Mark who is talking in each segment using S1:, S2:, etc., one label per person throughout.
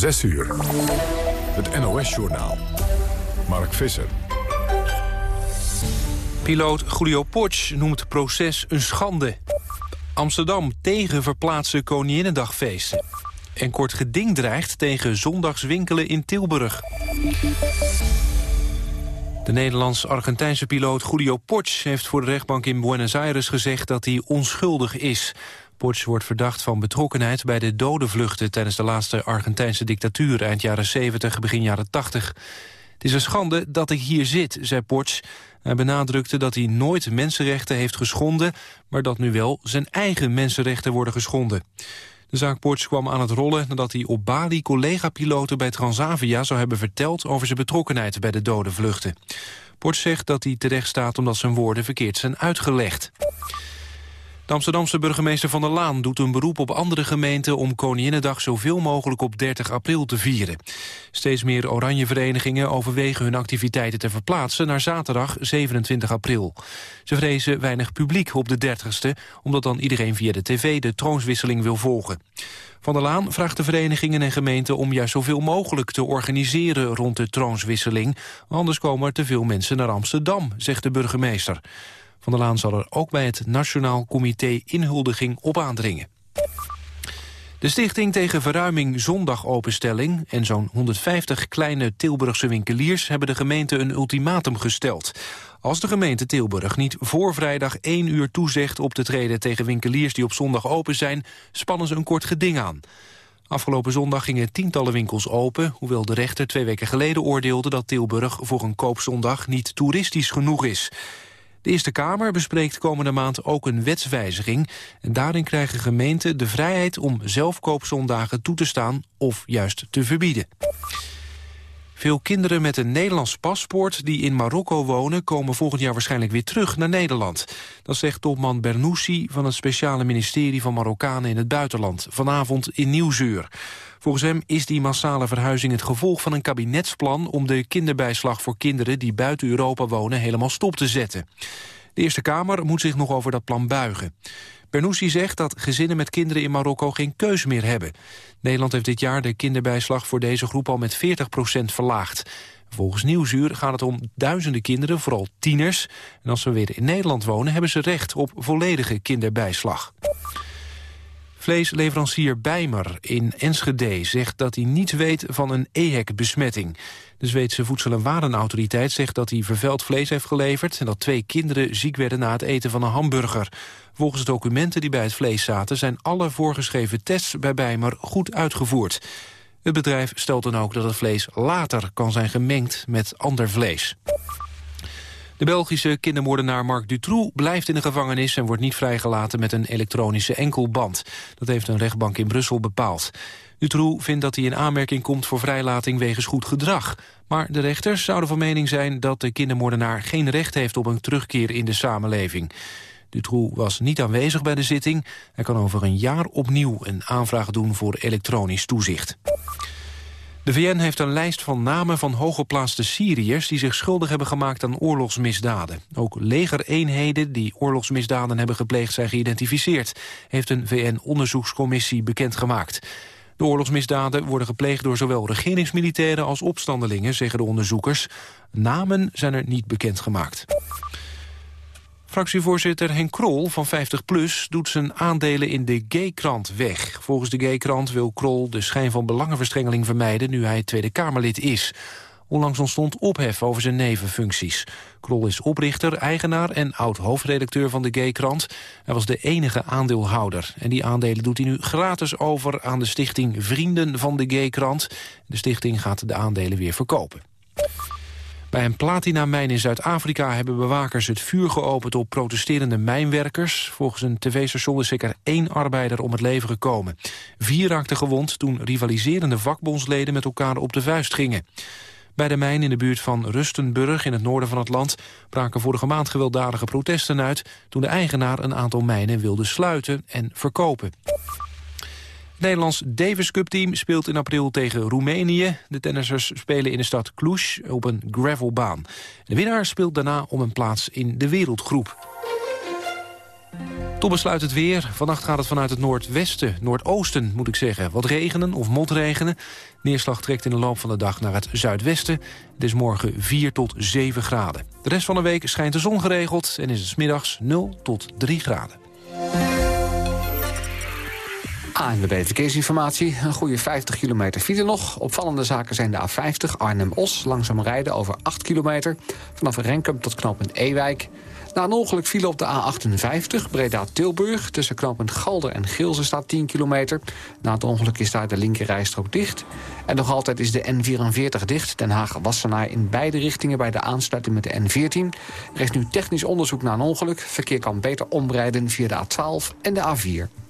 S1: 6 uur. Het NOS-journaal. Mark Visser.
S2: Piloot Julio Potsch noemt het proces een schande. Amsterdam tegen verplaatsen Koninginnedagfeesten. En kort geding dreigt tegen zondagswinkelen in Tilburg. De Nederlands-Argentijnse piloot Julio Potsch heeft voor de rechtbank in Buenos Aires gezegd dat hij onschuldig is. Potsch wordt verdacht van betrokkenheid bij de dodenvluchten tijdens de laatste Argentijnse dictatuur eind jaren 70, begin jaren 80. Het is een schande dat ik hier zit, zei Potsch. Hij benadrukte dat hij nooit mensenrechten heeft geschonden... maar dat nu wel zijn eigen mensenrechten worden geschonden. De zaak Potsch kwam aan het rollen nadat hij op Bali collega-piloten bij Transavia zou hebben verteld over zijn betrokkenheid bij de dode vluchten. Zegt dat hij terecht staat omdat zijn woorden verkeerd zijn uitgelegd. De Amsterdamse burgemeester Van der Laan doet een beroep op andere gemeenten om Koninginnedag zoveel mogelijk op 30 april te vieren. Steeds meer oranje verenigingen overwegen hun activiteiten te verplaatsen naar zaterdag 27 april. Ze vrezen weinig publiek op de 30ste, omdat dan iedereen via de tv de troonswisseling wil volgen. Van der Laan vraagt de verenigingen en gemeenten om juist zoveel mogelijk te organiseren rond de troonswisseling. Anders komen er te veel mensen naar Amsterdam, zegt de burgemeester. Van der Laan zal er ook bij het Nationaal Comité Inhuldiging op aandringen. De Stichting tegen Verruiming Zondagopenstelling en zo'n 150 kleine Tilburgse winkeliers hebben de gemeente een ultimatum gesteld. Als de gemeente Tilburg niet voor vrijdag 1 uur toezegt op te treden tegen winkeliers die op zondag open zijn, spannen ze een kort geding aan. Afgelopen zondag gingen tientallen winkels open... hoewel de rechter twee weken geleden oordeelde dat Tilburg voor een koopzondag niet toeristisch genoeg is. De Eerste Kamer bespreekt komende maand ook een wetswijziging. En daarin krijgen gemeenten de vrijheid om zelf koopzondagen toe te staan of juist te verbieden. Veel kinderen met een Nederlands paspoort die in Marokko wonen... komen volgend jaar waarschijnlijk weer terug naar Nederland. Dat zegt topman Bernoussi van het speciale ministerie van Marokkanen in het buitenland... vanavond in Nieuwsuur. Volgens hem is die massale verhuizing het gevolg van een kabinetsplan... om de kinderbijslag voor kinderen die buiten Europa wonen helemaal stop te zetten. De Eerste Kamer moet zich nog over dat plan buigen. Bernoussi zegt dat gezinnen met kinderen in Marokko geen keus meer hebben. Nederland heeft dit jaar de kinderbijslag voor deze groep al met 40% verlaagd. Volgens Nieuwsuur gaat het om duizenden kinderen, vooral tieners. En als ze weer in Nederland wonen, hebben ze recht op volledige kinderbijslag. Vleesleverancier Bijmer in Enschede zegt dat hij niets weet van een EHEC-besmetting. De Zweedse Voedsel- en Warenautoriteit zegt dat hij vervuild vlees heeft geleverd... en dat twee kinderen ziek werden na het eten van een hamburger. Volgens documenten die bij het vlees zaten... zijn alle voorgeschreven tests bij Bijmer goed uitgevoerd. Het bedrijf stelt dan ook dat het vlees later kan zijn gemengd met ander vlees. De Belgische kindermoordenaar Marc Dutroux blijft in de gevangenis... en wordt niet vrijgelaten met een elektronische enkelband. Dat heeft een rechtbank in Brussel bepaald. Dutroux vindt dat hij in aanmerking komt voor vrijlating wegens goed gedrag. Maar de rechters zouden van mening zijn dat de kindermoordenaar... geen recht heeft op een terugkeer in de samenleving. Dutroux was niet aanwezig bij de zitting. Hij kan over een jaar opnieuw een aanvraag doen voor elektronisch toezicht. De VN heeft een lijst van namen van hooggeplaatste Syriërs... die zich schuldig hebben gemaakt aan oorlogsmisdaden. Ook legereenheden die oorlogsmisdaden hebben gepleegd zijn geïdentificeerd... heeft een VN-onderzoekscommissie bekendgemaakt. De oorlogsmisdaden worden gepleegd door zowel regeringsmilitairen als opstandelingen, zeggen de onderzoekers. Namen zijn er niet bekendgemaakt. Fractievoorzitter Henk Krol van 50PLUS doet zijn aandelen in de G-krant weg. Volgens de G-krant wil Krol de schijn van belangenverstrengeling vermijden... nu hij Tweede Kamerlid is. Onlangs ontstond ophef over zijn nevenfuncties. Krol is oprichter, eigenaar en oud-hoofdredacteur van de G-krant. Hij was de enige aandeelhouder. En die aandelen doet hij nu gratis over aan de stichting Vrienden van de G-krant. De stichting gaat de aandelen weer verkopen. Bij een platinamijn in Zuid-Afrika hebben bewakers het vuur geopend op protesterende mijnwerkers. Volgens een tv-station is zeker één arbeider om het leven gekomen. Vier raakten gewond toen rivaliserende vakbondsleden met elkaar op de vuist gingen. Bij de mijn in de buurt van Rustenburg in het noorden van het land... braken vorige maand gewelddadige protesten uit... toen de eigenaar een aantal mijnen wilde sluiten en verkopen. Het Nederlands Davis Cup team speelt in april tegen Roemenië. De tennissers spelen in de stad Cluj op een gravelbaan. De winnaar speelt daarna om een plaats in de wereldgroep. Tot besluit het weer. Vannacht gaat het vanuit het noordwesten, noordoosten moet ik zeggen. Wat regenen of motregenen. Neerslag trekt in de loop van de dag naar het zuidwesten. Het is morgen 4 tot 7 graden. De rest van de week schijnt de zon geregeld en is het smiddags 0 tot 3 graden.
S3: ANWB Verkeersinformatie. Een goede 50 kilometer file nog. Opvallende zaken zijn de A50 Arnhem-Os. Langzaam rijden over 8 kilometer. Vanaf Renkum tot knooppunt Ewijk. Na een ongeluk file op de A58 Breda-Tilburg. Tussen knooppunt Galder en Gilze staat 10 kilometer. Na het ongeluk is daar de linkerrijstrook dicht. En nog altijd is de N44 dicht. Den Haag-Wassenaar in beide richtingen bij de aansluiting met de N14. Er is nu technisch onderzoek naar een ongeluk. Verkeer kan beter omrijden via de A12 en de A4.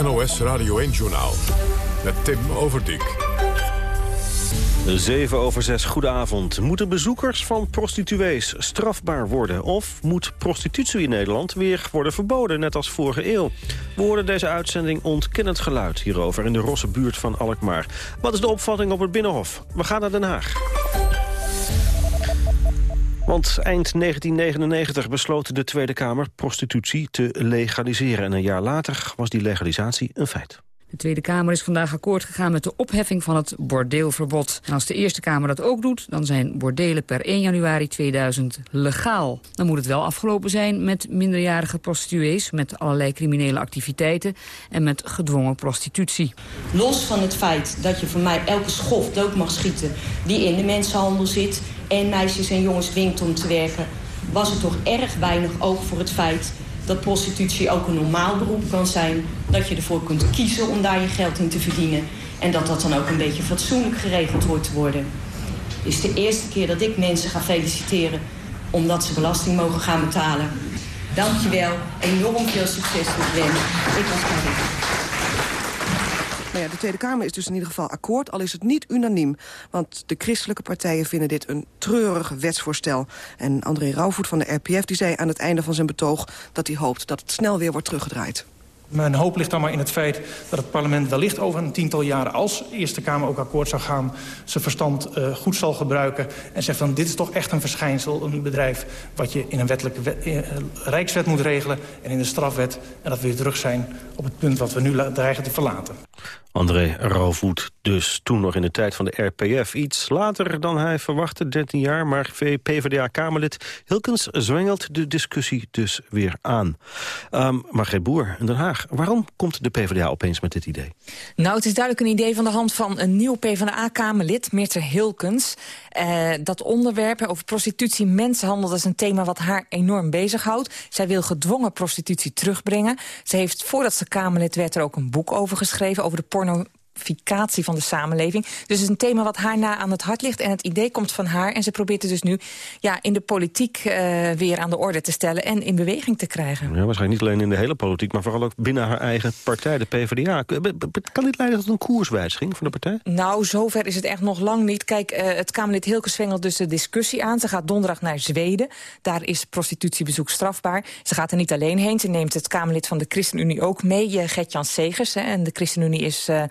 S1: NOS Radio 1-journaal met Tim Overdijk.
S4: 7 over 6, goedenavond. Moeten bezoekers van prostituees strafbaar worden? Of moet prostitutie in Nederland weer worden verboden, net als vorige eeuw? We hoorden deze uitzending ontkennend geluid hierover in de Rosse buurt van Alkmaar. Wat is de opvatting op het Binnenhof? We gaan naar Den Haag. Want eind 1999 besloot de Tweede Kamer prostitutie te legaliseren. En een jaar later was die legalisatie een feit.
S5: De Tweede Kamer is vandaag akkoord gegaan met de opheffing van het bordeelverbod. En als de Eerste Kamer dat ook doet, dan zijn bordelen per 1 januari 2000 legaal. Dan moet het wel afgelopen zijn met minderjarige prostituees... met allerlei criminele activiteiten en met gedwongen prostitutie.
S6: Los van het feit dat je van mij elke schof dood mag schieten... die in de mensenhandel zit en meisjes en jongens dwingt om te werken... was het toch erg weinig oog voor het feit dat prostitutie ook een normaal beroep kan zijn. Dat je ervoor kunt kiezen om daar je geld in te verdienen. En dat dat dan ook een beetje fatsoenlijk geregeld hoort te worden. Het is de eerste keer dat ik mensen ga feliciteren omdat ze belasting mogen gaan betalen. Dankjewel. Enorm veel succes met Gwen. Ik was Karin.
S7: Nou ja, de Tweede Kamer is dus in ieder geval akkoord, al is het niet unaniem. Want de christelijke partijen vinden dit een treurig wetsvoorstel. En André Rauwvoet van de RPF die zei aan het einde van zijn betoog... dat hij hoopt dat het snel weer wordt teruggedraaid.
S8: Mijn hoop ligt dan maar in het feit dat het parlement wellicht over een tiental jaren... als Eerste Kamer ook akkoord zou gaan, zijn verstand uh, goed zal gebruiken... en zegt van dit is toch echt een verschijnsel, een bedrijf... wat je in een wettelijke wet, uh, rijkswet moet regelen en in de strafwet... en dat we weer terug zijn op het punt wat we nu dreigen te verlaten.
S4: André Rauwvoet dus toen nog in de tijd van de RPF. Iets later dan hij verwachtte, 13 jaar, maar PvdA-Kamerlid Hilkens zwengelt de discussie dus weer aan. Um, Margreet Boer in Den Haag, waarom komt de PvdA opeens met dit idee?
S9: Nou, het is duidelijk een idee van de hand van een nieuw PvdA-Kamerlid, Mirte Hilkens. Uh, dat onderwerp over prostitutie, mensenhandel, dat is een thema wat haar enorm bezighoudt. Zij wil gedwongen prostitutie terugbrengen. Ze heeft, voordat ze Kamerlid werd, er ook een boek over geschreven... over de porno Van de samenleving. Dus het is een thema wat haar na aan het hart ligt. En het idee komt van haar. En ze probeert het dus nu ja, in de politiek uh, weer aan de orde te stellen... en in beweging te krijgen.
S4: Ja, waarschijnlijk niet alleen in de hele politiek... maar vooral ook binnen haar eigen partij, de PvdA. Kan dit leiden tot een koerswijziging van de partij?
S9: Nou, zover is het echt nog lang niet. Kijk, uh, het Kamerlid Hilke zwengelt dus de discussie aan. Ze gaat donderdag naar Zweden. Daar is prostitutiebezoek strafbaar. Ze gaat er niet alleen heen. Ze neemt het Kamerlid van de ChristenUnie ook mee, Gert-Jan Segers. Hè, en de ChristenUnie is... Uh,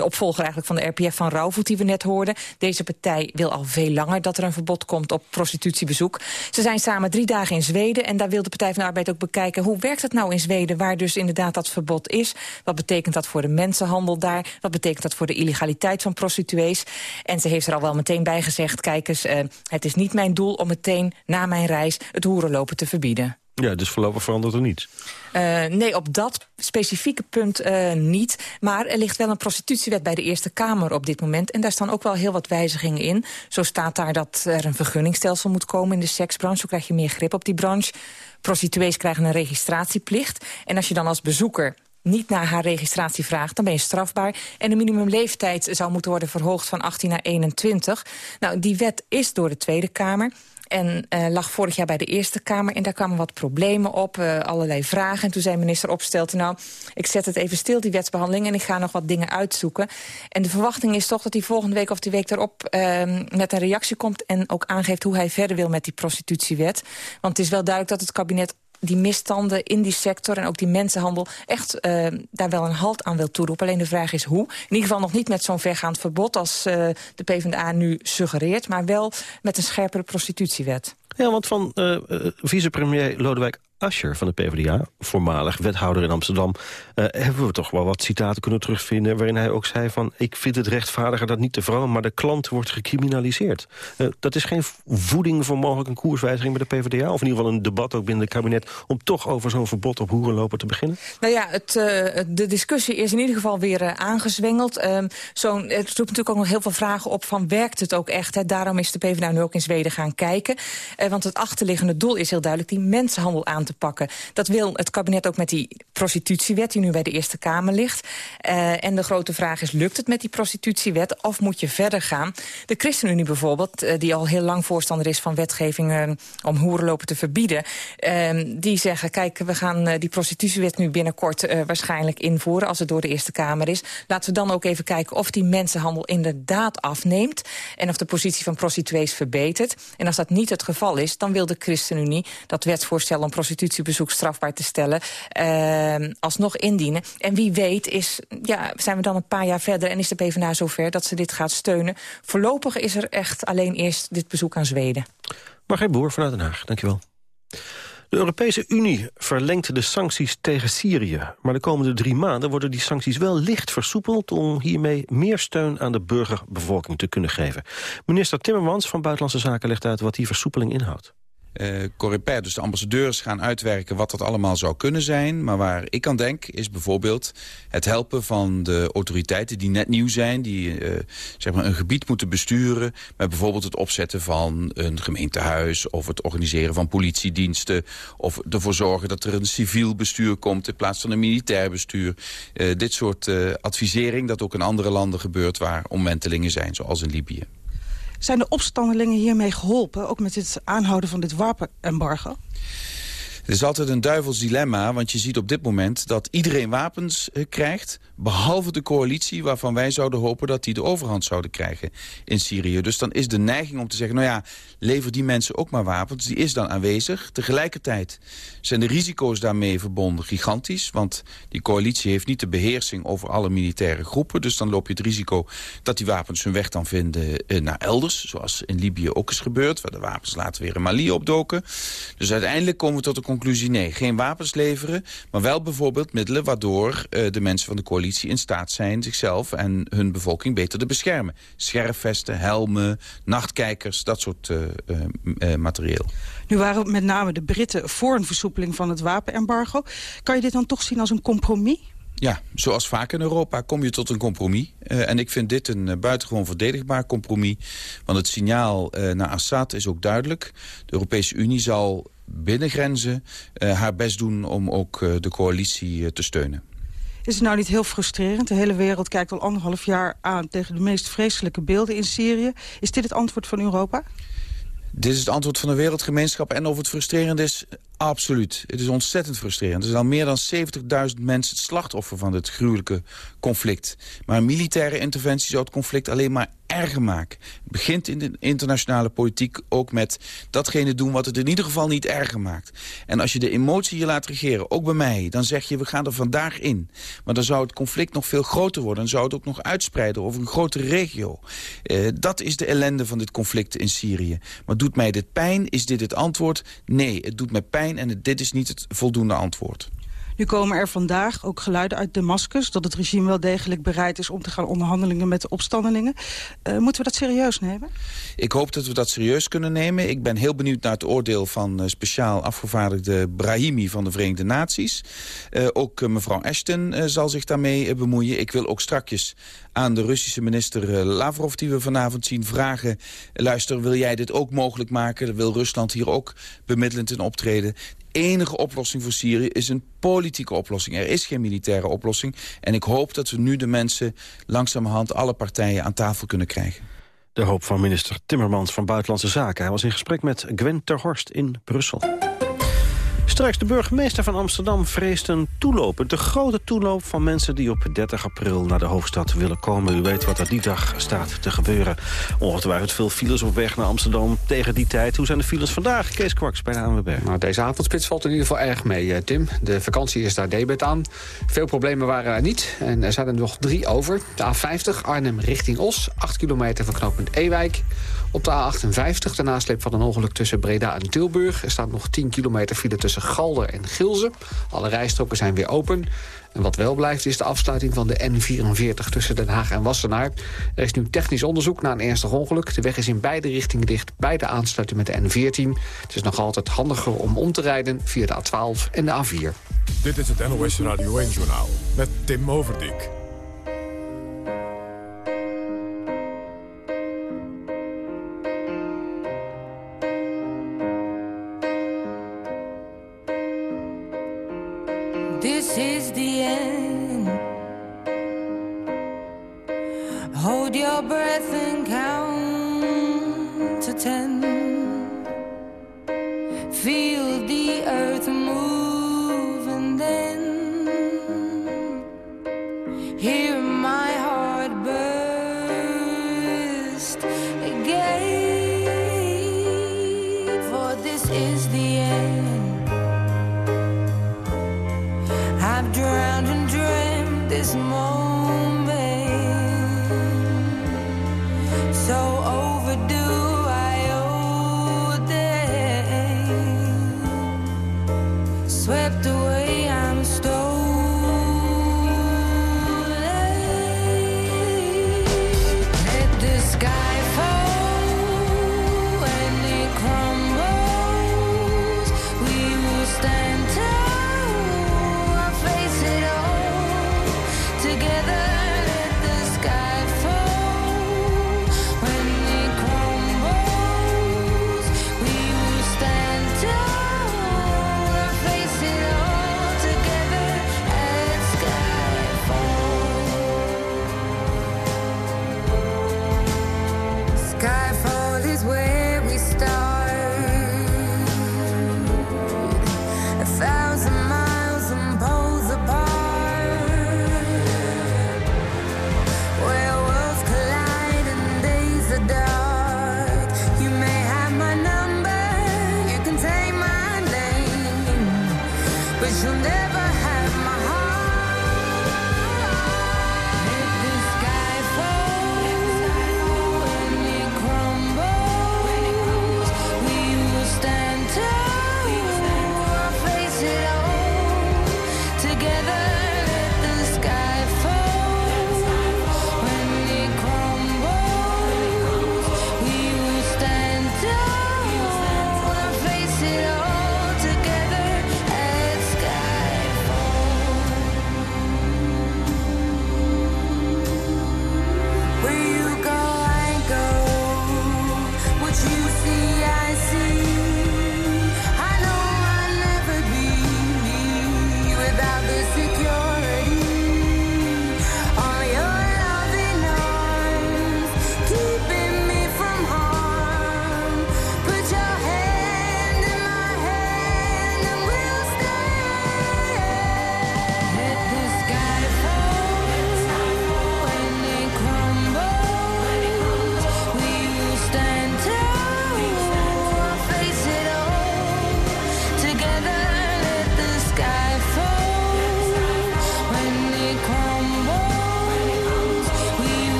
S9: de opvolger eigenlijk van de RPF van Rauwvoet die we net hoorden. Deze partij wil al veel langer dat er een verbod komt op prostitutiebezoek. Ze zijn samen drie dagen in Zweden en daar wil de Partij van de Arbeid ook bekijken... hoe werkt het nou in Zweden, waar dus inderdaad dat verbod is? Wat betekent dat voor de mensenhandel daar? Wat betekent dat voor de illegaliteit van prostituees? En ze heeft er al wel meteen bij gezegd... kijk eens, uh, het is niet mijn doel om meteen na mijn reis het hoerenlopen te verbieden.
S4: Ja, dus voorlopig verandert er niets.
S9: Uh, nee, op dat specifieke punt uh, niet. Maar er ligt wel een prostitutiewet bij de Eerste Kamer op dit moment. En daar staan ook wel heel wat wijzigingen in. Zo staat daar dat er een vergunningstelsel moet komen in de seksbranche. Zo krijg je meer grip op die branche. Prostituees krijgen een registratieplicht. En als je dan als bezoeker niet naar haar registratie vraagt, dan ben je strafbaar. En de minimumleeftijd zou moeten worden verhoogd van 18 naar 21. Nou, die wet is door de Tweede Kamer. En uh, lag vorig jaar bij de Eerste Kamer. En daar kwamen wat problemen op, uh, allerlei vragen. En toen zei minister Opstelten, nou, ik zet het even stil, die wetsbehandeling... en ik ga nog wat dingen uitzoeken. En de verwachting is toch dat hij volgende week of die week erop... Uh, met een reactie komt en ook aangeeft hoe hij verder wil met die prostitutiewet. Want het is wel duidelijk dat het kabinet die misstanden in die sector en ook die mensenhandel... echt uh, daar wel een halt aan wil toeroepen. Alleen de vraag is hoe. In ieder geval nog niet met zo'n vergaand verbod als uh, de PvdA nu suggereert... maar wel met een scherpere prostitutiewet.
S4: Ja, want van uh, vicepremier Lodewijk Asscher van de PvdA, voormalig wethouder in Amsterdam... Uh, hebben we toch wel wat citaten kunnen terugvinden... waarin hij ook zei van... ik vind het rechtvaardiger dat niet de vrouw, maar de klant wordt gecriminaliseerd. Uh, dat is geen voeding voor mogelijk een koerswijziging bij de PvdA... of in ieder geval een debat ook binnen het kabinet... om toch over zo'n verbod op hoerenlopen te beginnen?
S9: Nou ja, het, uh, de discussie is in ieder geval weer aangezwengeld. Zo'n, het roept natuurlijk ook nog heel veel vragen op van... werkt het ook echt? Daarom is de PvdA nu ook in Zweden gaan kijken. want het achterliggende doel is heel duidelijk die mensenhandel aan te te pakken. Dat wil het kabinet ook met die prostitutiewet die nu bij de Eerste Kamer ligt. Uh, en de grote vraag is, lukt het met die prostitutiewet of moet je verder gaan? De ChristenUnie bijvoorbeeld, uh, die al heel lang voorstander is van wetgeving uh, om hoerenlopen te verbieden. die zeggen, kijk, we gaan die prostitutiewet nu binnenkort waarschijnlijk invoeren als het door de Eerste Kamer is. Laten we dan ook even kijken of die mensenhandel inderdaad afneemt en of de positie van prostituees verbetert. En als dat niet het geval is, dan wil de ChristenUnie dat wetsvoorstel om prostitutie prostitutiebezoek strafbaar te stellen, uh, alsnog indienen. En wie weet is, ja, zijn we dan een paar jaar verder en is de PvdA zover dat ze dit gaat steunen. Voorlopig is er echt alleen eerst dit bezoek aan Zweden.
S4: Margreet Boer vanuit Den Haag, dankjewel. De Europese Unie verlengt de sancties tegen Syrië. Maar de komende drie maanden worden die sancties wel licht versoepeld... om hiermee meer steun aan de burgerbevolking te kunnen geven. Minister Timmermans van Buitenlandse Zaken legt uit wat die versoepeling inhoudt
S10: uh, dus de ambassadeurs, gaan uitwerken wat dat allemaal zou kunnen zijn. Maar waar ik aan denk is bijvoorbeeld het helpen van de autoriteiten die net nieuw zijn. Die uh, zeg maar een gebied moeten besturen. Met bijvoorbeeld het opzetten van een gemeentehuis. Of het organiseren van politiediensten. Of ervoor zorgen dat er een civiel bestuur komt in plaats van een militair bestuur. Uh, dit soort advisering dat ook in andere landen gebeurt waar omwentelingen zijn. Zoals in Libië.
S11: Zijn de opstandelingen hiermee geholpen, ook met het aanhouden van dit wapenembargo?
S10: Het is altijd een duivels dilemma, want je ziet op dit moment dat iedereen wapens eh, krijgt... behalve de coalitie waarvan wij zouden hopen dat die de overhand zouden krijgen in Syrië. Dus dan is de neiging om te zeggen, nou ja, lever die mensen ook maar wapens. Die is dan aanwezig. Tegelijkertijd zijn de risico's daarmee verbonden gigantisch, want die coalitie heeft niet de beheersing over alle militaire groepen. Dus dan loop je het risico dat die wapens hun weg dan vinden eh, naar elders, zoals in Libië ook is gebeurd, waar de wapens later weer in Mali opdoken. Dus uiteindelijk komen we tot de conclusie, nee, geen wapens leveren... maar wel bijvoorbeeld middelen waardoor uh, de mensen van de coalitie in staat zijn... zichzelf en hun bevolking beter te beschermen. Scherfvesten, helmen, nachtkijkers, dat soort uh, uh, materieel.
S11: Nu waren met name de Britten voor een versoepeling van het wapenembargo. Kan je dit dan toch zien als een compromis?
S10: Ja, zoals vaak in Europa kom je tot een compromis. Uh, en ik vind dit een uh, buitengewoon verdedigbaar compromis. Want het signaal uh, naar Assad is ook duidelijk. De Europese Unie zal binnengrenzen uh, haar best doen om ook uh, de coalitie uh, te steunen.
S11: Is het nou niet heel frustrerend? De hele wereld kijkt al anderhalf jaar aan tegen de meest vreselijke beelden in Syrië. Is dit het antwoord van Europa?
S10: Dit is het antwoord van de wereldgemeenschap. En of het frustrerend is, Absoluut. Het is ontzettend frustrerend. Er zijn al meer dan 70.000 mensen het slachtoffer van dit gruwelijke conflict. Maar een militaire interventie zou het conflict alleen maar erger maken. Het begint in de internationale politiek ook met datgene doen wat het in ieder geval niet erger maakt. En als je de emotie je laat regeren, ook bij mij, dan zeg je we gaan er vandaag in. Maar dan zou het conflict nog veel groter worden. Dan zou het ook nog uitspreiden over een grotere regio. Uh, dat is de ellende van dit conflict in Syrië. Maar doet mij dit pijn? Is dit het antwoord? Nee, het doet mij pijn en dit is niet het voldoende antwoord.
S11: Nu komen er vandaag ook geluiden uit Damascus... dat het regime wel degelijk bereid is om te gaan onderhandelingen met de opstandelingen. Uh, moeten we dat serieus nemen?
S10: Ik hoop dat we dat serieus kunnen nemen. Ik ben heel benieuwd naar het oordeel van uh, speciaal afgevaardigde Brahimi van de Verenigde Naties. Uh, ook mevrouw Ashton zal zich daarmee bemoeien. Ik wil ook strakjes aan de Russische minister Lavrov die we vanavond zien vragen... luister, wil jij dit ook mogelijk maken? Wil Rusland hier ook bemiddelend in optreden? Enige oplossing voor Syrië is een politieke oplossing. Er is geen militaire oplossing. En ik hoop dat we nu de mensen langzamerhand alle partijen aan tafel kunnen krijgen.
S4: De hoop van minister Timmermans van Buitenlandse Zaken. Hij was in gesprek met Gwen Terhorst in Brussel. Straks de burgemeester van Amsterdam vreest een toeloop. Te grote toeloop van mensen die op 30 april naar de hoofdstad willen komen. U weet wat er die dag staat te gebeuren. Ongetwijfeld veel files op weg naar Amsterdam tegen die tijd. Hoe zijn de files vandaag? Kees Kwaks bij de ANWB.
S3: Nou, deze avondspits valt in ieder geval erg mee, eh, Tim. De vakantie is daar debet aan. Veel problemen waren er niet. En er zijn er nog drie over. De A50 Arnhem richting Os. 8 kilometer van knooppunt Ewijk. Op de A58, de nasleep van een ongeluk tussen Breda en Tilburg... er staat nog 10 kilometer file tussen Galder en Gilze. Alle rijstroken zijn weer open. En wat wel blijft is de afsluiting van de N44 tussen Den Haag en Wassenaar. Er is nu technisch onderzoek na een ernstig ongeluk. De weg is in beide richtingen dicht bij de aansluiting met de N14. Het is nog altijd handiger om om te rijden via de A12 en de A4.
S1: Dit is het NOS Radio 1-journaal met Tim Overdijk.
S12: Hold your breath and count to ten. Feel the earth move and then hear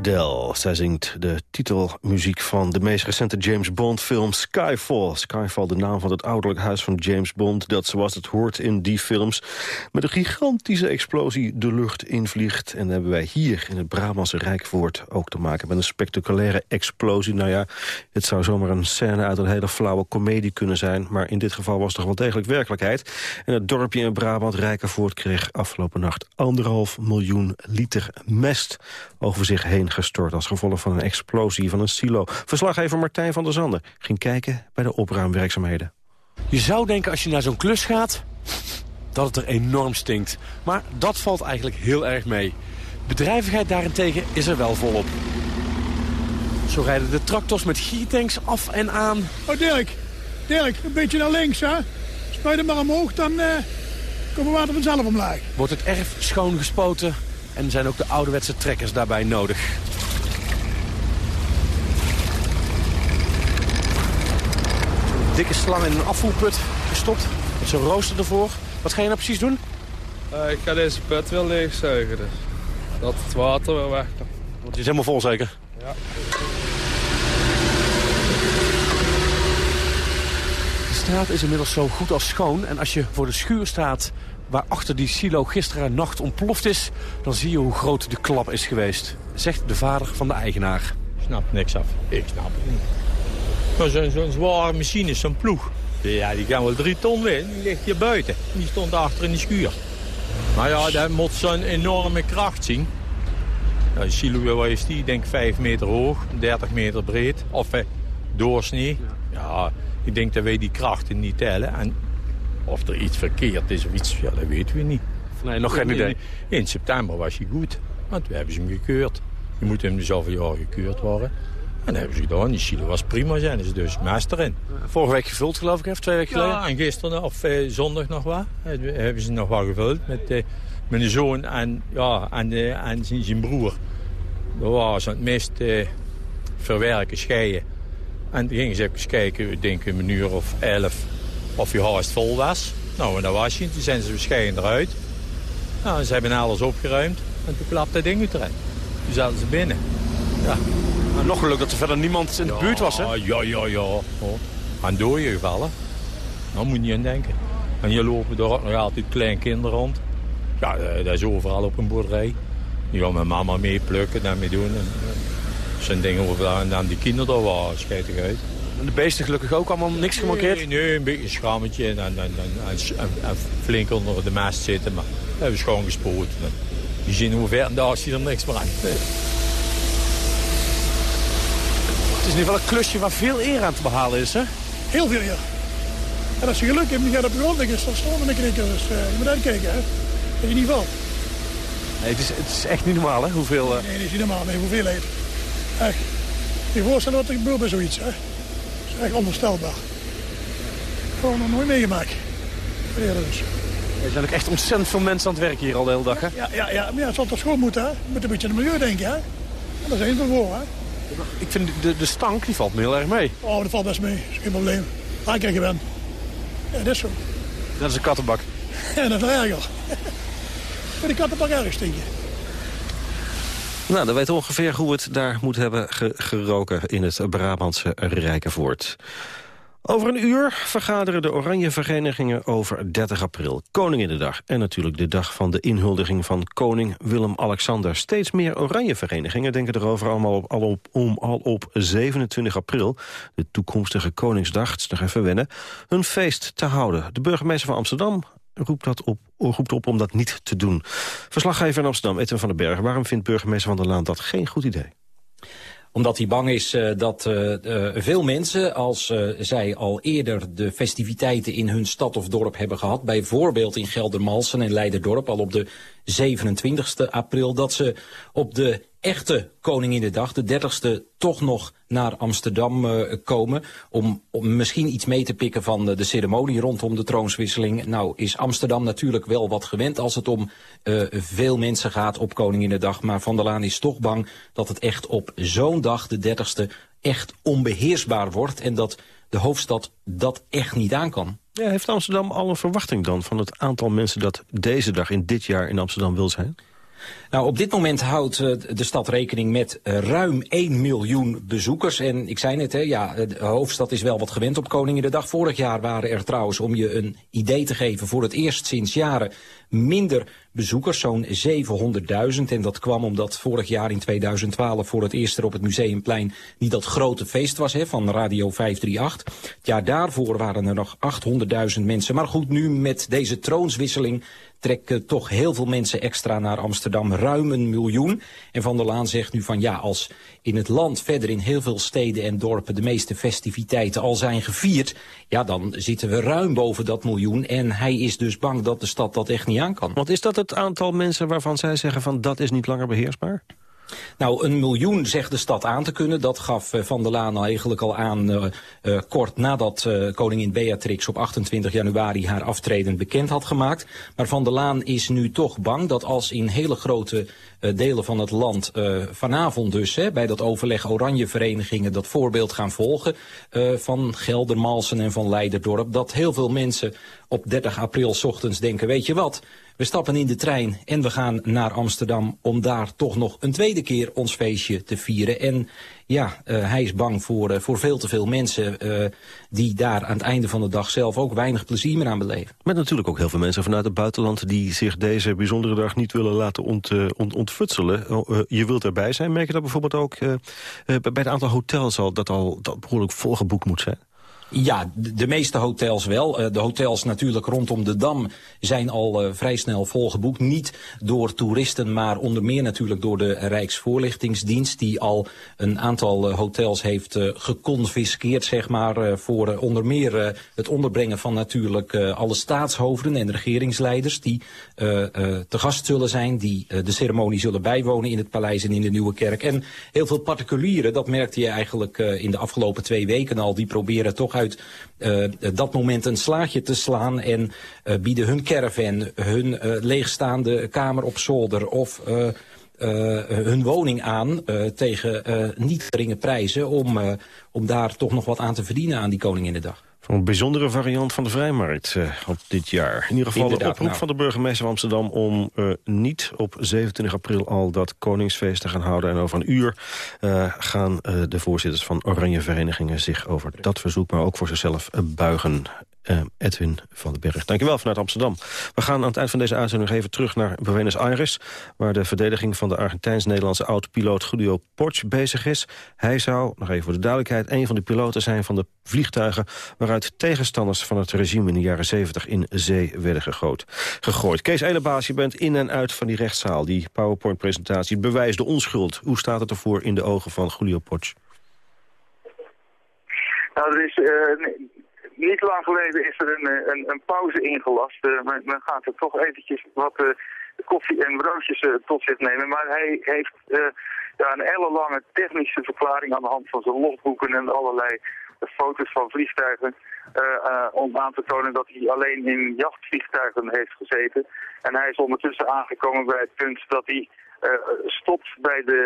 S4: Adele. Zij zingt de titelmuziek van de meest recente James Bond film Skyfall. Skyfall, de naam van het ouderlijk huis van James Bond... dat zoals het hoort in die films met een gigantische explosie de lucht invliegt. En dan hebben wij hier in het Brabantse Rijkvoort ook te maken met een spectaculaire explosie. Nou ja, het zou zomaar een scène uit een hele flauwe komedie kunnen zijn... maar in dit geval was het toch wel degelijk werkelijkheid. En het dorpje in Brabant, Rijkenvoort, kreeg afgelopen nacht anderhalf miljoen liter mest over zich heen gestort... als gevolg van een explosie van een silo. Verslaggever Martijn van der Zanden ging kijken bij de opruimwerkzaamheden.
S13: Je zou denken als je naar zo'n klus gaat dat het er enorm stinkt. Maar dat valt eigenlijk heel erg mee. Bedrijvigheid daarentegen is er wel volop. Zo rijden de tractors met giertanks af en aan.
S14: Oh Dirk, Dirk, een beetje naar links hè. Spuit hem maar omhoog, dan uh, komen water vanzelf omlaag.
S13: Wordt het erf schoongespoten en zijn ook de ouderwetse trekkers daarbij nodig. Dikke slang in een afvoerput gestopt. Met zo'n rooster ervoor. Wat ga je nou precies doen?
S15: Uh, ik ga deze put wel leegzuigen. Dus dat het water weer weg kan.
S13: Want die is helemaal vol zeker?
S15: Ja.
S13: De straat is inmiddels zo goed als schoon. En als je voor de schuur staat waar achter die silo gisteren nacht ontploft is... dan zie je hoe groot de klap is geweest. Zegt de vader van de eigenaar.
S16: Ik snap niks af. Ik snap het niet. Zo'n zo zware machine, zo'n ploeg. Ja, die kan wel drie ton winnen. Die ligt hier buiten. Die stond achter in de schuur. Maar ja, dat moet zo'n enorme kracht zien. Ja, de silo, waar is die? Ik denk 5 meter hoog, 30 meter breed. Of eh, doorsnee. Ja, ik denk dat wij die krachten niet tellen. En of er iets verkeerd is of iets, ja, dat weten we niet.
S13: Nee, nog geen idee.
S16: In, september was hij goed, want we hebben ze hem gekeurd. Je moet hem dus zoveel jaar gekeurd worden. En dat hebben ze gedaan. Die silo was prima, zijn ze dus meester in.
S13: Vorige week gevuld, geloof ik, even twee weken geleden?
S16: Ja, en gisteren, of eh, zondag nog wat, hebben ze nog wat gevuld met, eh, mijn zoon en, ja, en, eh, en zijn, zijn broer. Dat was het meest eh, verwerken, scheiden. En toen gingen ze even kijken, ik denk een uur of elf, of je haast vol was. Nou, en dat was je. Toen zijn ze waarschijnlijk eruit. Nou, ze hebben alles opgeruimd. En toen klapte dat ding eruit. Toen zaten ze binnen. Ja.
S13: Nog geluk dat er verder niemand in de buurt was, hè?
S16: Ja, ja, ja. Oh. Aan dode gevallen. Daar moet je niet aan denken. En je lopen er ook nog altijd kleinkinderen rond. Ja, dat is overal op een boerderij. Die gaan met mama mee plukken, daarmee doen. En, zijn dingen over en dan die kinderen daar waren scheidig uit.
S13: En de beesten gelukkig ook allemaal niks gemankeerd?
S16: Nee, nee een beetje een schammetje en, en, en, en, flink onder de mast zitten. Maar dat hebben we schoon gespoten. Je ziet hoe ver en daar zie je er niks meer aan.
S13: Is in ieder geval een klusje waar veel eer aan te behalen is, hè?
S14: Heel veel eer. En als je geluk hebt, dan gaat op de grond liggen, dan stormen een keer. Dus uh, je moet uitkijken, hè. Dat je niet valt.
S13: Nee, het is, het is echt niet normaal, hè? Hoeveel... Uh...
S14: Nee, het is niet normaal. Nee, hoeveelheid. Echt. Je voorstellen wat er gebeurt bij zoiets, hè. Dat is echt onvoorstelbaar. Gewoon nog nooit meegemaakt. Eerder dus.
S13: Er zijn ook echt ontzettend veel mensen aan het werk hier al de hele dag, hè?
S14: Ja, ja, ja. maar ja, het zal toch schoon moeten, hè? Je moet een beetje aan het milieu denken, hè? En daar zijn ze voor, hè?
S13: Ik vind de, de stank, die valt me heel erg mee.
S14: Oh, dat valt best mee. Dat is geen probleem. Waar ik er gewend. Ja, dat is zo.
S13: Dat is een kattenbak.
S14: Ja, dat is wel erger. Maar die kattenbak erg stinken.
S4: Nou, dan weet ongeveer hoe het daar moet hebben geroken in het Brabantse Rijkenvoort. Over een uur vergaderen de Oranje Verenigingen over 30 april. Koninginnedag en natuurlijk de dag van de inhuldiging van koning Willem-Alexander. Steeds meer Oranje Verenigingen denken erover allemaal op, al op, om al op 27 april... de toekomstige Koningsdag, wennen, hun feest te houden. De burgemeester van Amsterdam roept, dat op, roept op om dat niet te doen. Verslaggever in Amsterdam, Edwin van den Berg. Waarom vindt burgemeester van der Laan dat geen goed idee?
S17: Omdat hij bang is uh, dat uh, uh, veel mensen, als zij al eerder de festiviteiten in hun stad of dorp hebben gehad, bijvoorbeeld in Geldermalsen en Leiderdorp al op de 27e april, dat ze op de echte Koninginnedag, de 30ste, toch nog naar Amsterdam uh, komen. Om, om misschien iets mee te pikken van de, ceremonie rondom de troonswisseling. Nou is Amsterdam natuurlijk wel wat gewend als het om uh, veel mensen gaat op Koninginnedag. Maar Van der Laan is toch bang dat het echt op zo'n dag, de 30ste, echt onbeheersbaar wordt. En dat de hoofdstad dat echt niet aan kan.
S4: Ja, heeft Amsterdam al een verwachting dan van het aantal mensen dat deze dag in dit jaar in Amsterdam wil zijn?
S17: Nou, op dit moment houdt eh, de stad rekening met eh, ruim 1 miljoen bezoekers. En ik zei net, hè, ja, de hoofdstad is wel wat gewend op Koninginnedag. Vorig jaar waren er trouwens, om je een idee te geven... voor het eerst sinds jaren minder bezoekers, zo'n 700.000. En dat kwam omdat vorig jaar in 2012 voor het eerst er op het Museumplein... niet dat grote feest was hè, van Radio 538. Het jaar daarvoor waren er nog 800.000 mensen. Maar goed, nu met deze troonswisseling trekken toch heel veel mensen extra naar Amsterdam. Ruim een miljoen. En Van der Laan zegt nu van ja, als in het land verder in heel veel steden en dorpen de meeste festiviteiten al zijn gevierd, ja dan zitten we ruim boven dat miljoen. En hij is dus bang dat de stad dat echt niet kan.
S4: Want is dat het aantal mensen waarvan zij zeggen van dat is niet langer beheersbaar?
S17: Nou, een miljoen zegt de stad aan te kunnen. Dat gaf eh, Van der Laan eigenlijk al aan uh, uh, kort nadat koningin Beatrix op 28 januari haar aftreden bekend had gemaakt. Maar Van der Laan is nu toch bang dat als in hele grote delen van het land vanavond dus hè, bij dat overleg oranje verenigingen dat voorbeeld gaan volgen van Geldermalsen en van Leiderdorp, dat heel veel mensen op 30 april ochtends denken, weet je wat, we stappen in de trein en we gaan naar Amsterdam om daar toch nog een tweede keer ons feestje te vieren. En ja, uh, hij is bang voor, uh, voor veel te veel mensen uh, die daar aan het einde van de dag zelf ook weinig plezier meer aan beleven.
S4: Met natuurlijk ook heel veel mensen vanuit het buitenland die zich deze bijzondere dag niet willen laten ont, ont, ontfutselen. je wilt erbij zijn. Merk je dat bijvoorbeeld ook bij het aantal hotels al dat al dat behoorlijk volgeboekt moet zijn?
S17: Ja, de, meeste hotels wel. Uh, de hotels natuurlijk rondom de Dam zijn al uh, vrij snel volgeboekt. Niet door toeristen, maar onder meer natuurlijk door de Rijksvoorlichtingsdienst... die al een aantal uh, hotels heeft geconfiskeerd, zeg maar... voor onder meer het onderbrengen van natuurlijk alle staatshoofden en regeringsleiders... die te gast zullen zijn, die de ceremonie zullen bijwonen in het paleis en in de Nieuwe Kerk. En heel veel particulieren, dat merkte je eigenlijk in de afgelopen twee weken al... die proberen toch uit uh, dat moment een slaatje te slaan en uh, bieden hun caravan, hun uh, leegstaande kamer op zolder of hun woning aan tegen niet geringe prijzen om, om daar toch nog wat aan te verdienen aan die Koninginnedag.
S4: Een bijzondere variant van de vrijmarkt uh, op dit jaar. In ieder geval Inderdaad, de oproep nou. van de burgemeester van Amsterdam... om uh, niet op 27 april al dat Koningsfeest te gaan houden. En over een uur uh, gaan de voorzitters van Oranje Verenigingen... zich over dat verzoek, maar ook voor zichzelf buigen. Uh, Edwin van den Berg. Dankjewel vanuit Amsterdam. We gaan aan het eind van deze uitzending nog even terug naar Buenos Aires... waar de verdediging van de Argentijns-Nederlandse oud-piloot Porch bezig is. Hij zou, nog even voor de duidelijkheid... een van de piloten zijn van de vliegtuigen... waaruit tegenstanders van het regime in de jaren 70 in zee werden gegooid. gegooid. Kees Elebaas, je bent in en uit van die rechtszaal. Die PowerPoint-presentatie bewijst de onschuld. Hoe staat het ervoor in de ogen van Julio Porch?
S18: Nou, er is... Uh, niet lang geleden is er een, eh, een, een pauze ingelast. Uh, men, men, gaat er toch eventjes wat uh, koffie en broodjes tot zich nemen. Maar hij heeft ja, een hele lange technische verklaring aan de hand van zijn logboeken en allerlei foto's van vliegtuigen. om aan te tonen dat hij alleen in jachtvliegtuigen heeft gezeten. En hij is ondertussen aangekomen bij het punt dat hij stopt bij de,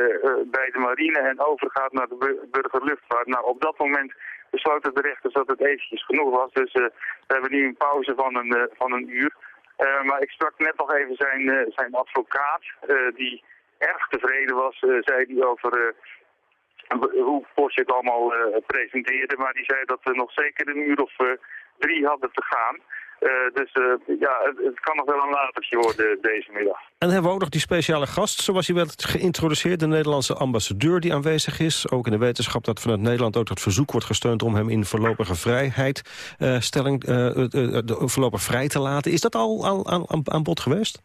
S18: bij de marine en overgaat naar de burgerluchtvaart. Nou, op dat moment besloten de rechters dat het eventjes genoeg was. Dus uh, we hebben nu een pauze van een, uh, van een uur. Uh, maar ik sprak net nog even zijn, zijn advocaat, die erg tevreden was, zei hij over hoe Porsche het allemaal presenteerde. Maar die zei dat we nog zeker een uur of drie hadden te gaan. Uh, dus uh, ja, het, het, kan nog wel een latertje worden deze middag.
S4: En hebben we ook nog die speciale gast, zoals hij werd geïntroduceerd... de Nederlandse ambassadeur die aanwezig is. Ook in de wetenschap dat vanuit Nederland ook dat verzoek wordt gesteund... om hem in voorlopige vrijheidstelling uh, voorlopig vrij te laten. Is dat al aan, aan, aan bod geweest?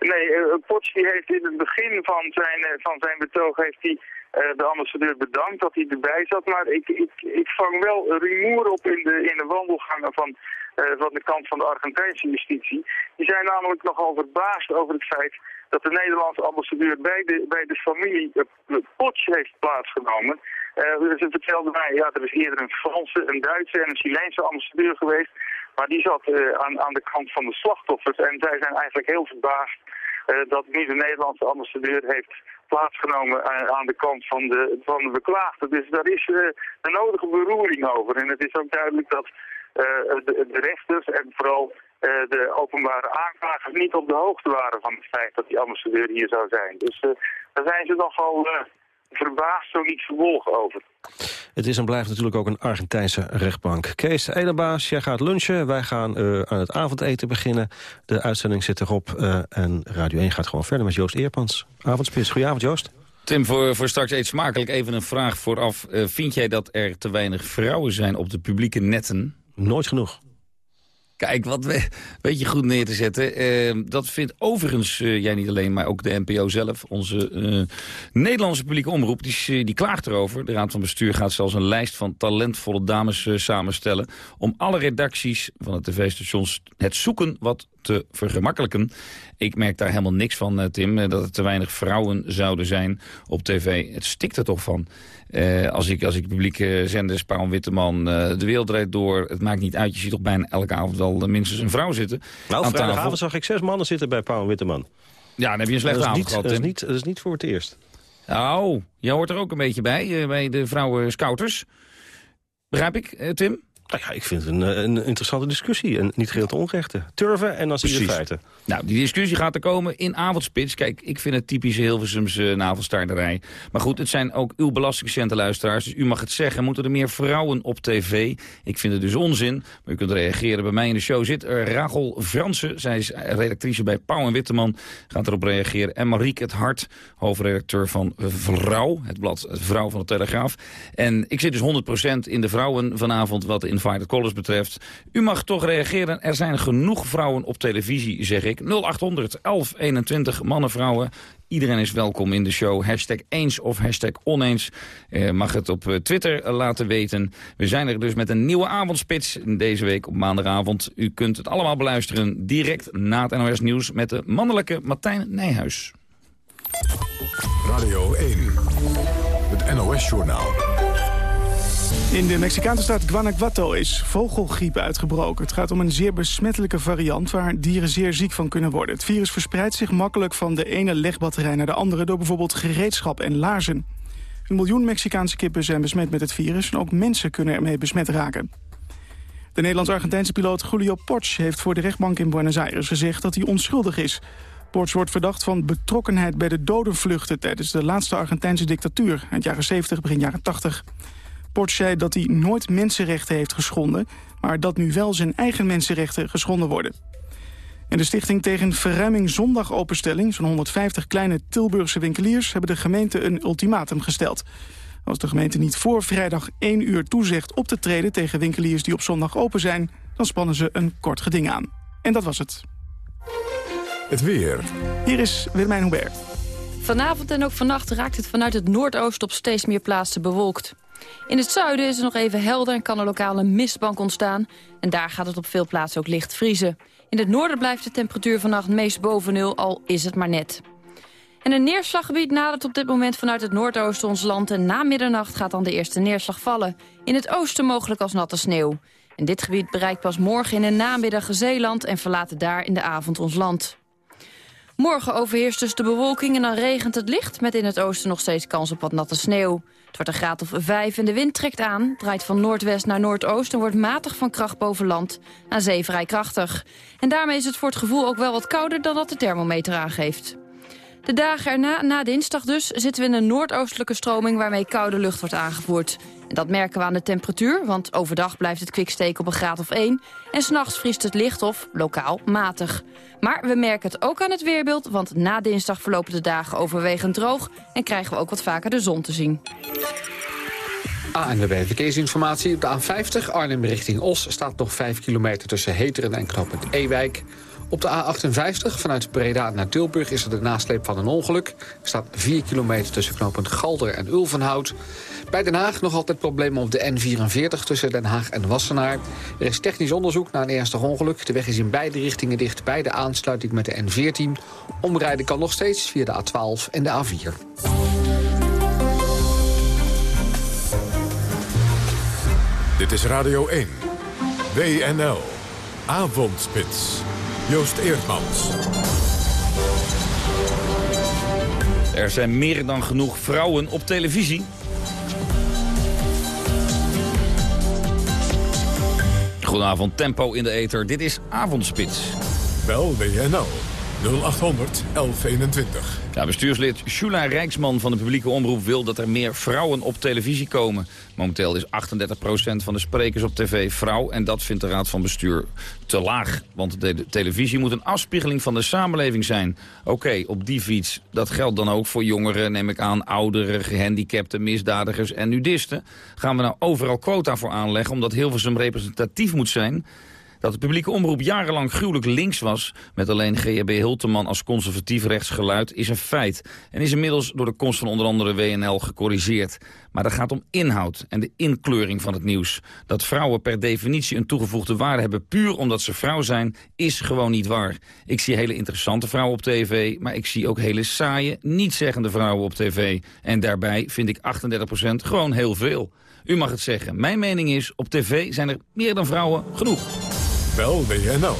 S18: Nee, Potts die heeft in het begin van zijn, van zijn betoog... heeft hij de ambassadeur bedankt dat hij erbij zat. Maar ik, ik, ik vang wel rumoer op in de, in de wandelgangen van, uh, van de kant van de Argentijnse justitie. Die zijn namelijk nogal verbaasd over het feit dat de Nederlandse ambassadeur bij de, bij de familie uh, Potsch heeft plaatsgenomen. ze vertelden mij, ja, er is eerder een Franse, een Duitse en een Chileense ambassadeur geweest. Maar die zat aan, aan de kant van de slachtoffers. En zij zijn eigenlijk heel verbaasd dat nu de Nederlandse ambassadeur heeft plaatsgenomen aan de kant van de, van de beklaagde. Dus daar is een nodige beroering over. En het is ook duidelijk dat uh, de, de, rechters en vooral eh, de openbare aanklagers niet op de hoogte waren van het feit dat die ambassadeur hier zou zijn. Dus eh, daar zijn ze nogal eh, verbaasd, zo niet verbolgen over.
S4: Het is en blijft natuurlijk ook een Argentijnse rechtbank. Kees Edelbaas, jij gaat lunchen. Wij gaan eh, aan het avondeten beginnen. De uitzending zit erop eh, en Radio 1 gaat gewoon verder met Joost Eerpans. Avondspits. Goedenavond, Joost.
S19: Tim, voor, voor straks eet smakelijk even een vraag vooraf. Eh, vind jij dat er te weinig vrouwen zijn op de publieke netten?
S4: Nooit genoeg.
S19: Kijk, wat we, weet je goed neer te zetten. Eh, dat vindt overigens eh, jij niet alleen, maar ook de NPO zelf. Onze eh, Nederlandse publieke omroep, die, eh, die klaagt erover. De Raad van Bestuur gaat zelfs een lijst van talentvolle dames samenstellen... om alle redacties van de tv-stations het zoeken wat te vergemakkelijken. Ik merk daar helemaal niks van, eh, Tim, eh, dat er te weinig vrouwen zouden zijn op tv. Het stikt er toch van. Eh, als, ik, als ik publieke zenders, Paul Witteman, de wereld draait door... het maakt niet uit, je ziet toch bijna elke avond eh, minstens een vrouw zitten.
S4: Nou, vrijdagavond zag ik zes mannen zitten bij Paul Witteman.
S19: Ja, dan heb je een slechte avond gehad,
S4: dat is, niet, dat is niet voor het eerst.
S19: Oh, jij hoort er ook een beetje bij, bij de vrouwen scouters. Begrijp ik, Tim?
S4: Nou ja, ik vind het een, eh, een interessante discussie. En niet geheel te onrechte. Turven en dan zie je de feiten.
S19: Nou, die discussie gaat er komen in avondspits. Kijk, ik vind het typische Hilversumse navelstaarderij. Maar goed, het zijn ook uw belastingcentenluisteraars. Dus u mag het zeggen. Moeten er meer vrouwen op tv? Ik vind het dus onzin. Maar u kunt reageren. Bij mij in de show zit er Rachel Fransen. Zij is redactrice bij Pauw en Witteman. Gaat erop reageren. En Marieke het Hart, hoofdredacteur van Vrouw. Het blad Vrouw van de Telegraaf. En ik zit dus 100% in de vrouwen vanavond wat de Invited Callers betreft. U mag toch reageren. Er zijn genoeg vrouwen op televisie, zeg ik. 0800 1121 mannen, vrouwen. Iedereen is welkom in de show. Hashtag eens of hashtag oneens. Eh, mag het op eh, Twitter eh, laten weten. We zijn er dus met een nieuwe avondspits deze week op maandagavond. U kunt het allemaal beluisteren direct na het NOS Nieuws... met de mannelijke Martijn Nijhuis.
S1: Radio 1, het NOS-journaal.
S20: In de Mexicaanse staat Guanajuato is vogelgriep uitgebroken. Het gaat om een zeer besmettelijke variant waar dieren zeer ziek van kunnen worden. Het virus verspreidt zich makkelijk van de ene legbatterij naar de andere... door bijvoorbeeld gereedschap en laarzen. Een miljoen Mexicaanse kippen zijn besmet met het virus... en ook mensen kunnen ermee besmet raken. De Nederlands-Argentijnse piloot Julio Porch heeft voor de rechtbank in Buenos Aires gezegd dat hij onschuldig is. Porch wordt verdacht van betrokkenheid bij de dodenvluchten tijdens de laatste Argentijnse dictatuur, eind jaren 70, begin jaren 80. Porch zei dat hij nooit mensenrechten heeft geschonden, maar dat nu wel zijn eigen mensenrechten geschonden worden. En de Stichting tegen Verruiming Zondagopenstelling, zo'n 150 kleine Tilburgse winkeliers, hebben de gemeente een ultimatum gesteld. Als de gemeente niet voor vrijdag 1 uur toezegt op te treden tegen winkeliers die op zondag open zijn, dan spannen ze een kort geding aan. En dat was het.
S1: Het weer.
S20: Hier is Willemijn Hubert.
S21: Vanavond en ook vannacht raakt het vanuit het noordoosten op steeds meer plaatsen bewolkt. In het zuiden is het nog even helder en kan er lokale mistbank ontstaan. En daar gaat het op veel plaatsen ook licht vriezen. In het noorden blijft de temperatuur vannacht meest boven nul, al is het maar net. En een neerslaggebied nadert op dit moment vanuit het noordoosten ons land... en na middernacht gaat dan de eerste neerslag vallen. In het oosten mogelijk als natte sneeuw. En dit gebied bereikt pas morgen in de namiddag Zeeland... en verlaat daar in de avond ons land. Morgen overheerst dus de bewolking en dan regent het licht... met in het oosten nog steeds kans op wat natte sneeuw. Het wordt een graad of 5 en de wind trekt aan, draait van noordwest naar noordoost... en wordt matig van kracht boven land, aan zee vrij krachtig. En daarmee is het voor het gevoel ook wel wat kouder dan dat de thermometer aangeeft. De dagen erna, na dinsdag dus, zitten we in een noordoostelijke stroming... waarmee koude lucht wordt aangevoerd. En dat merken we aan de temperatuur, want overdag blijft het kwiksteken op een graad of 1... en s'nachts vriest het licht of, lokaal, matig. Maar we merken het ook aan het weerbeeld, want na dinsdag verlopen de dagen overwegend droog... en krijgen we ook wat vaker de zon te zien.
S3: ANWB Verkeersinformatie. Op de A50 Arnhem richting Os staat nog 5 kilometer tussen Heteren en knooppunt Ewijk. Op de A58 vanuit Breda naar Tilburg is er de nasleep van een ongeluk. Er staat 4 kilometer tussen knooppunt Galder en Ulvenhout. Bij Den Haag nog altijd problemen op de N44 tussen Den Haag en Wassenaar. Er is technisch onderzoek naar een ernstig ongeluk. De weg is in beide richtingen dicht bij de aansluiting met de N14. Omrijden kan nog steeds via de A12 en de A4.
S1: Dit is Radio 1. WNL. Avondspits. Joost Eerdmans.
S19: Er zijn meer dan genoeg vrouwen op Goedenavond, tempo in de ether. Dit is Avondspits.
S1: Bel WNL 0800 1121.
S19: Ja, bestuurslid Shula Rijksman van de publieke omroep wil dat er meer vrouwen op televisie komen. Momenteel is 38% van de sprekers op tv vrouw en dat vindt de Raad van Bestuur te laag. Want de televisie moet een afspiegeling van de samenleving zijn. Oké, op die fiets, dat geldt dan ook voor jongeren, neem ik aan, ouderen, gehandicapten, misdadigers en nudisten. Gaan we nou overal quota voor aanleggen omdat Hilversum representatief moet zijn? Dat de publieke omroep jarenlang gruwelijk links was... met alleen GHB Hulteman als conservatief rechtsgeluid is een feit. En is inmiddels door de komst van onder andere WNL gecorrigeerd. Maar dat gaat om inhoud en de inkleuring van het nieuws. Dat vrouwen per definitie een toegevoegde waarde hebben... puur omdat ze vrouw zijn, is gewoon niet waar. Ik zie hele interessante vrouwen op tv... maar ik zie ook hele saaie, niet-zeggende vrouwen op tv. En daarbij vind ik 38% gewoon heel veel. U mag het zeggen. Mijn mening is, op tv zijn er meer dan vrouwen genoeg.
S1: Bel WNL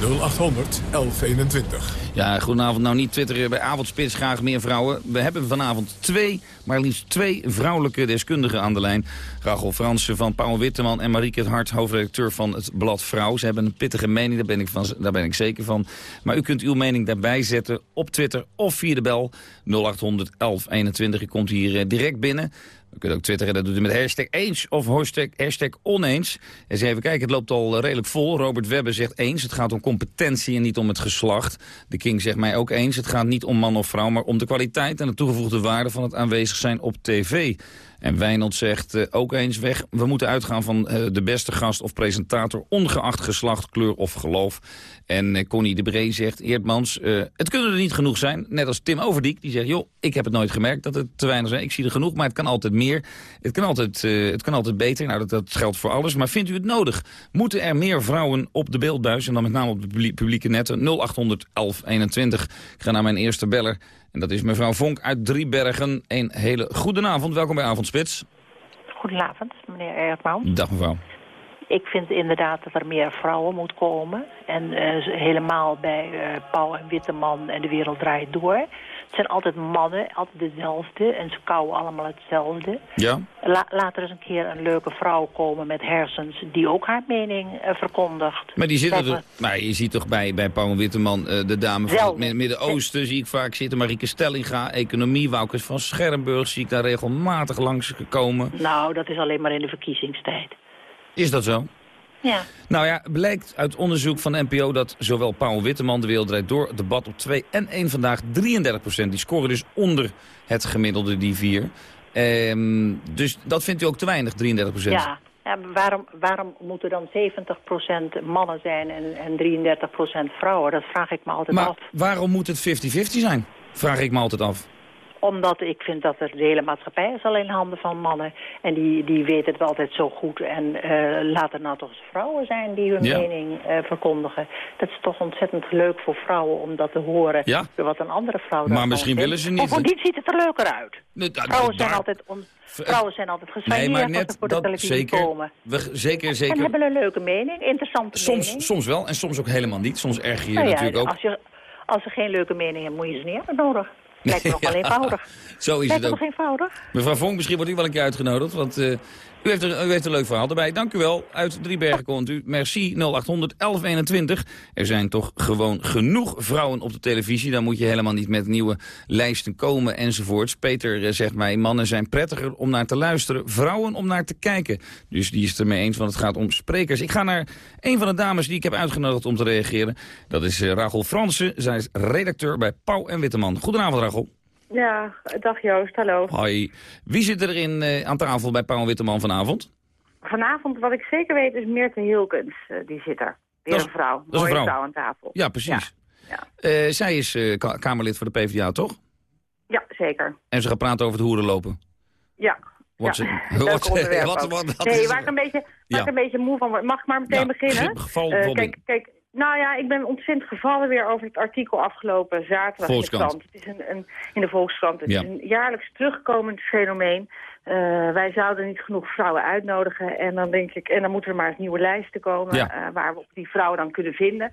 S1: 0800 1121.
S19: Ja, goedenavond. Nou, niet twitteren bij Avondspits graag meer vrouwen. We hebben vanavond twee, maar liefst twee vrouwelijke deskundigen aan de lijn. Rachel Fransen van Paul Witteman en Marieke Hart, hoofdredacteur van het blad Vrouw. Ze hebben een pittige mening, daar ben, ik van, daar ben ik zeker van. Maar u kunt uw mening daarbij zetten op Twitter of via de bel 0800 1121. U komt hier eh, direct binnen. U kunt ook twitteren, dat doet u met hashtag eens of hashtag, oneens. En eens even kijken, het loopt al redelijk vol. Robert Webbe zegt eens, het gaat om competentie en niet om het geslacht. De King zegt mij ook eens, het gaat niet om man of vrouw... maar om de kwaliteit en de toegevoegde waarde van het aanwezig zijn op tv. En Wijnald zegt eh, ook eens weg, we moeten uitgaan van eh, de beste gast of presentator... ongeacht geslacht, kleur of geloof. En eh, Connie de Bree zegt, Eerdmans, eh, het kunnen er niet genoeg zijn. Net als Tim Overdiek, die zegt, joh, ik heb het nooit gemerkt dat het te weinig zijn. Ik zie er genoeg, maar het kan altijd meer. Het kan altijd, het kan altijd beter. Nou, dat, dat geldt voor alles. Maar vindt u het nodig? Moeten er meer vrouwen op de beeldbuis? En dan met name op de publie- publieke netten. 0800 1121. Ik ga naar mijn eerste beller. En dat is mevrouw Vonk uit Driebergen. Een hele goede avond. Welkom bij Avondspits.
S22: Goedenavond, meneer Eerdman.
S19: Dag mevrouw.
S22: Ik vind inderdaad dat er meer vrouwen moet komen. En eh, helemaal bij eh, Pauw en Witteman en De Wereld Draait Door. Het zijn altijd mannen, altijd dezelfde. En ze kauwen allemaal hetzelfde.
S19: Ja?
S22: La laat er eens een keer een leuke vrouw komen met hersens... die ook haar mening eh, verkondigt.
S19: Maar die zitten er, maar je ziet toch bij, bij Paul Witteman, eh, de dame van het Mi- Midden-Oosten, zie ik vaak zitten. Marieke Stellinga, economie, Woukers van Schermburg, zie ik daar regelmatig langs gekomen.
S22: Nou, dat is alleen maar in de verkiezingstijd.
S19: Is dat zo?
S22: Ja.
S19: Nou ja, blijkt uit onderzoek van de NPO dat zowel Paul Witteman, De Wereld Draait Door, het debat op 2 en 1 vandaag 33% Die scoren dus onder het gemiddelde, die vier. Ehm, dus dat vindt u ook te weinig, 33
S22: Ja, ja maar waarom, waarom moeten dan 70% mannen zijn en, en 33% vrouwen? Dat vraag ik me altijd
S19: Maar
S22: af.
S19: waarom moet het 50-50 zijn? Vraag ik me altijd af.
S22: Omdat ik vind dat er de hele maatschappij is al in handen van mannen. En die, die weten het altijd zo goed. En eh laat er nou toch eens vrouwen zijn die hun
S19: Ja.
S22: mening eh, verkondigen. Dat is toch ontzettend leuk voor vrouwen om dat te horen.
S19: Ja.
S22: Wat een andere vrouw
S19: Maar misschien willen ze niet.
S22: Bovendien ziet het er leuker uit.
S19: Nee,
S22: Vrouwen zijn
S19: daar-
S22: altijd, on- vrouwen zijn altijd
S19: Nee, maar
S22: als ze voor de televisie
S19: zeker.
S22: komen.
S19: We, zeker,
S22: En
S19: zeker.
S22: hebben een leuke mening, interessante mening.
S19: Soms, soms wel en soms ook helemaal niet. Soms erger je
S22: Nou ja,
S19: natuurlijk ook.
S22: Als, je, als ze geen leuke mening hebben, moet je ze niet uitnodigen. Lijkt me nog wel
S19: Ja,
S22: eenvoudig.
S19: Zo is
S22: Lijkt
S19: het ook.
S22: eenvoudig.
S19: Mevrouw Vonk, misschien wordt u wel een keer uitgenodigd, want eh, u, heeft een, u heeft een leuk verhaal erbij. Dank u wel. Uit Driebergen komt u. Merci 0800 1121. Er zijn toch gewoon genoeg vrouwen op de televisie. Dan moet je helemaal niet met nieuwe lijsten komen enzovoorts. Peter eh, zegt mij, mannen zijn prettiger om naar te luisteren, vrouwen om naar te kijken. Dus die is het ermee eens, want het gaat om sprekers. Ik ga naar een van de dames die ik heb uitgenodigd om te reageren. Dat is eh, Rachel Fransen. Zij is redacteur bij Pauw en Witteman. Goedenavond, Rachel.
S23: Ja, dag Joost, hallo.
S19: Hoi. Wie zit er in, eh, aan tafel bij Paul Witteman vanavond?
S23: Vanavond, wat ik zeker weet, is Meerte Hilkens. eh, die zit er. Weer
S19: Dat
S23: een vrouw.
S19: dat een
S23: Mooie
S19: vrouw.
S23: aan tafel.
S19: Ja, precies. Eh, zij is ka- Kamerlid voor de PvdA, toch?
S23: Ja, zeker.
S19: En ze gaat praten over het hoerenlopen.
S23: Ja.
S19: Wordt
S23: ja.
S19: ze- wat- wat- wat
S23: nee, waar ik, een beetje, waar
S19: Ja.
S23: ik een beetje moe van word. Mag ik maar meteen
S19: Ja,
S23: beginnen?
S19: ge- geval
S23: kijk, kijk, nou ja, ik ben ontzettend gevallen weer over het artikel afgelopen zaterdag in de
S19: Volkskrant.
S23: krant. Het is een, een, in de Volkskrant. Het
S19: Ja.
S23: is een jaarlijks terugkomend fenomeen. Eh, wij zouden niet genoeg vrouwen uitnodigen. En dan denk ik, en dan moeten er maar eens nieuwe lijsten komen
S19: Ja.
S23: eh, waar we op die vrouwen dan kunnen vinden.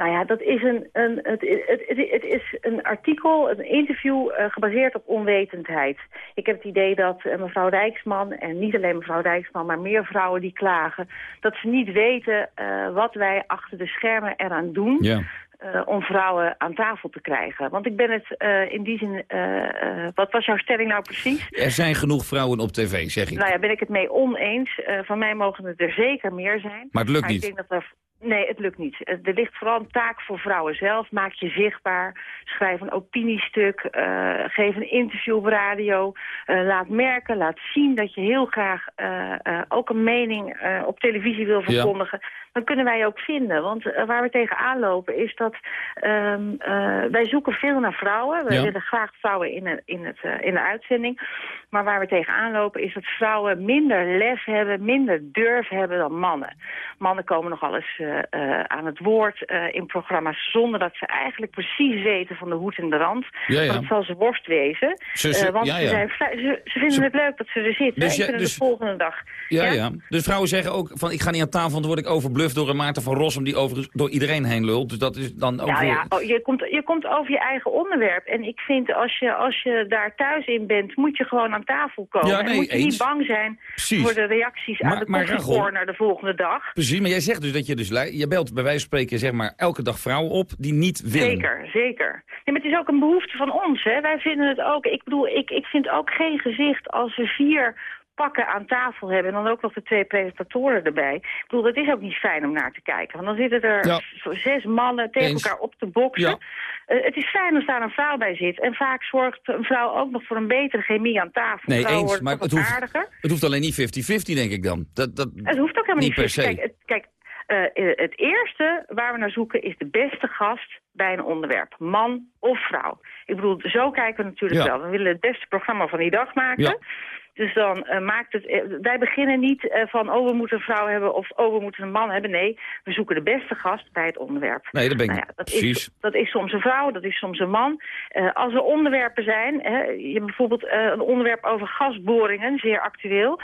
S23: Nou ja, dat is een, een, het, het, het, is een artikel, een interview eh, gebaseerd op onwetendheid. Ik heb het idee dat eh, mevrouw Rijksman, en niet alleen mevrouw Rijksman, maar meer vrouwen die klagen, dat ze niet weten eh, wat wij achter de schermen eraan doen.
S19: Ja.
S23: om vrouwen aan tafel te krijgen. Want ik ben het in die zin... wat was jouw stelling nou precies?
S19: Er zijn genoeg vrouwen op tv, zeg ik.
S23: Nou ja, ben ik het mee oneens. Van mij mogen het er zeker meer zijn.
S19: Maar het lukt niet.
S23: denk dat er... Nee, het lukt niet. Eh, Er ligt vooral een taak voor vrouwen zelf. Maak je zichtbaar, schrijf een opiniestuk, eh, geef een interview op radio. eh, laat merken, laat zien dat je heel graag ook een mening op televisie wil
S24: Ja.
S23: Dan kunnen wij je ook vinden. Want eh, waar we tegenaan lopen is dat ehm, eh, wij zoeken veel naar vrouwen. We
S24: Ja.
S23: willen graag vrouwen in, een- in, het, eh, in de uitzending. Maar waar we tegenaan lopen is dat vrouwen minder lef hebben, minder durf hebben dan mannen. Mannen komen nogal eens aan het woord in programma's zonder dat ze eigenlijk precies weten van de hoed en de rand.
S19: Ja, ja.
S23: Want het zal ze worst wezen.
S19: Ze- ze-
S23: want ze, zijn ze, ze vinden het leuk dat ze er zitten.
S19: Dus
S23: en kunnen
S19: dus-
S23: de volgende dag.
S19: Ja, ja. Dus vrouwen zeggen ook van ik ga niet aan tafel, want dan word ik door een Maarten van Rossum die overigens door iedereen heen lult. Dus dat is dan ook
S23: Nou
S19: weer...
S23: ja, oh, je, komt, je komt over je eigen onderwerp. En ik vind als je, als je daar thuis in bent, moet je gewoon aan tafel komen.
S19: Ja, nee,
S23: en moet je
S19: eens.
S23: niet bang zijn
S19: Precies.
S23: voor de reacties aan
S19: Maar-
S23: de
S19: maar Rachel-
S23: koffiecorner de volgende dag.
S19: Precies, maar jij zegt dus dat je dus... Je belt bij wijze van spreken zeg maar elke dag vrouwen op die niet willen.
S23: Zeker, zeker. Nee, maar het is ook een behoefte van ons. Hè. Wij vinden het ook. Ik bedoel, ik, ik vind ook geen gezicht als we vier pakken aan tafel hebben... en dan ook nog de twee presentatoren erbij. Ik bedoel, dat is ook niet fijn om naar te kijken. Want dan zitten er
S19: Ja.
S23: zes mannen tegen
S19: Eens.
S23: elkaar op te boksen.
S19: Ja.
S23: Eh, het is fijn als daar een vrouw bij zit. En vaak zorgt een vrouw ook nog voor een betere chemie aan tafel.
S19: Nee,
S23: Vrouwen
S19: eens, maar het hoeft,
S23: aardiger.
S19: het hoeft alleen niet 50-50 denk ik dan. Dat, dat,
S23: Het hoeft ook helemaal niet,
S19: per se.
S23: Kijk, het, kijk eh, eh, het eerste waar we naar zoeken is de beste gast bij een onderwerp. Man of vrouw. Ik bedoel, zo kijken we natuurlijk
S19: Ja.
S23: wel. We willen het beste programma van die dag maken.
S19: Ja.
S23: Dus dan eh, maakt het... eh, wij beginnen niet eh, van, oh, we moeten een vrouw hebben of oh, we moeten een man hebben. Nee, we zoeken de beste gast bij het onderwerp.
S19: Nee, dat ben ik
S23: Nou ja, dat
S19: precies.
S23: Is, dat is soms een vrouw, dat is soms een man. Als er onderwerpen zijn, hè, je hebt bijvoorbeeld een onderwerp over gasboringen, zeer actueel,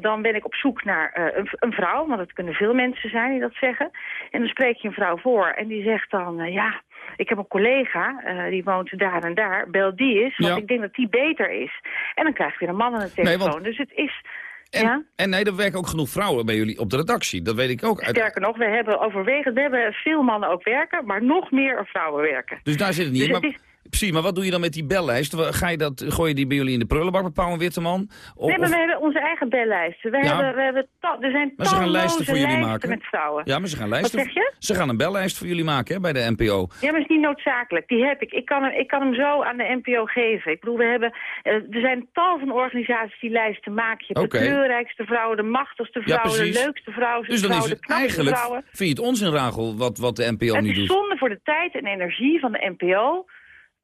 S23: dan ben ik op zoek naar een, een vrouw, want het kunnen veel mensen zijn die dat zeggen. En dan spreek je een vrouw voor en die zegt dan, ja, ik heb een collega, eh, die woont daar en daar, bel die eens, want
S19: Ja.
S23: ik denk dat die beter is. En dan krijg je weer een man aan de telefoon.
S19: Nee, want-
S23: Dus het is...
S19: En,
S23: ja?
S19: en nee, er werken ook genoeg vrouwen bij jullie op de redactie. Dat weet ik ook. Uit,
S23: Sterker nog, we hebben overwegend, we hebben veel mannen ook werken, maar nog meer vrouwen werken.
S19: dus daar zit het niet
S23: Dus
S19: in.
S23: het
S19: Maar, Precies, maar wat doe je dan met die bellijst? Ga je dat, gooi je die bij jullie in de prullenbak bij Pauw en Witteman? Of,
S23: nee, maar we hebben onze eigen bellijsten. We
S19: Ja.
S23: hebben, we hebben er zijn
S19: Maar ze gaan lijsten voor jullie maken.
S23: met vrouwen.
S19: Ja, maar ze gaan
S23: Wat
S19: lijsten.
S23: zeg je?
S19: Ze gaan een bellijst voor jullie maken hè, bij de NPO.
S23: Ja, maar het is niet noodzakelijk. Die heb ik. Ik kan hem, ik kan hem zo aan de NPO geven. Ik bedoel, we hebben, eh, er zijn tal van organisaties die lijsten maken. Je hebt de kleurrijkste vrouwen, de machtigste
S19: Ja,
S23: vrouwen, de leukste vrouwen,
S19: Dus dan
S23: vrouwen,
S19: is het eigenlijk,
S23: vrouwen.
S19: vind je het Rachel, wat, wat de NPO
S23: Het
S19: nu
S23: is
S19: doet?
S23: zonde voor de tijd en energie van de NPO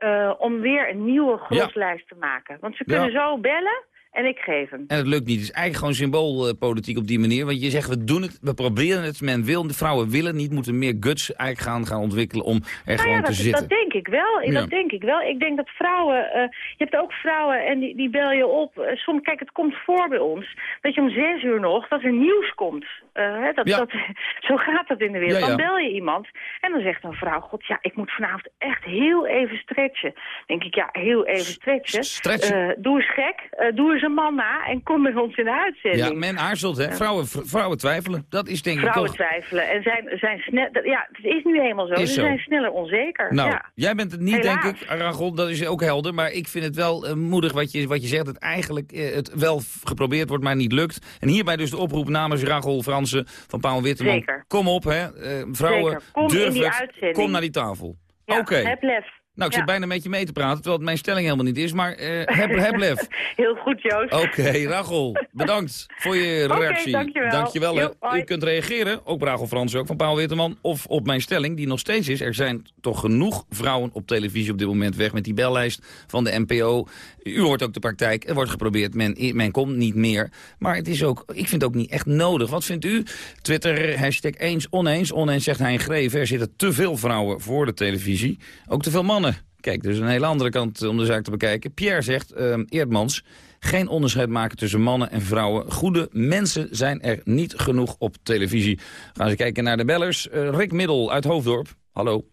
S23: eh, om weer een nieuwe groslijst te maken. Want ze kunnen
S19: Ja.
S23: zo bellen en ik geef hem.
S19: En het lukt niet. Het is eigenlijk gewoon symboolpolitiek op die manier. Want je zegt, we doen het, we proberen het. Men wil, de vrouwen willen niet, moeten meer guts eigenlijk gaan, gaan ontwikkelen om er
S23: Nou
S19: gewoon
S23: ja,
S19: te
S23: dat,
S19: zitten.
S23: dat denk ik wel.
S19: Ja.
S23: Dat denk ik wel. Ik denk dat vrouwen... eh, je hebt ook vrouwen en die, die bel je op. Eh, soms, kijk, het komt voor bij ons dat je om zes uur nog, dat er nieuws komt. Eh, dat,
S19: Ja.
S23: dat, zo gaat dat in de wereld.
S19: Ja, ja.
S23: Dan bel je iemand en dan zegt een vrouw... God, ja, ik moet vanavond echt heel even stretchen. Dan denk ik, ja, heel even stretchen.
S19: stretchen?
S23: Eh, doe eens gek. eh, doe eens een man na en kom met ons in de uitzending.
S19: Ja, men aarzelt, hè. Vrouwen, vrouwen twijfelen. Dat is denk ik
S23: Vrouwen twijfelen en zijn, zijn snel... Ja, het is nu eenmaal zo.
S19: Is
S23: Ze
S19: zo.
S23: zijn sneller onzeker.
S19: Nou, jij bent het niet,
S23: Helaas.
S19: denk ik, Rachel. Dat is ook helder. Maar ik vind het wel moedig wat je, wat je zegt. Dat eigenlijk het wel geprobeerd wordt, maar niet lukt. En hierbij dus de oproep namens Rachel Fransen van Pauw en Witteman.
S23: Zeker.
S19: Kom op, hè. eh, vrouwen.
S23: Kom
S19: durf
S23: uitzending.
S19: Kom naar die tafel.
S23: Ja,
S19: Oké.
S23: heb lef.
S19: Nou, ik
S23: Ja.
S19: zit bijna met je mee te praten, terwijl het mijn stelling helemaal niet is. Maar eh, heb, heb lef.
S23: Heel goed, Joost.
S19: Oké, Rachel, bedankt voor je
S23: Oké,
S19: reactie.
S23: dankjewel.
S19: Dankjewel.
S23: hoi.
S19: U kunt reageren, ook Rachel Frans ook van Paul Witteman... of op mijn stelling, die nog steeds is... er zijn toch genoeg vrouwen op televisie op dit moment weg... met die bellijst van de NPO. U hoort ook de praktijk, er wordt geprobeerd, men, men komt niet meer. Maar het is ook, ik vind het ook niet echt nodig. Wat vindt u? Twitter, hashtag eens, oneens. Oneens zegt hij in Greven, er zitten te veel vrouwen voor de televisie. Ook te veel mannen. Kijk, dus een hele andere kant om de zaak te bekijken. Pierre zegt, ehm, Eerdmans, geen onderscheid maken tussen mannen en vrouwen. Goede mensen zijn er niet genoeg op televisie. Gaan ze kijken naar de bellers. Eh, Rick Middel uit Hoofddorp. Hallo.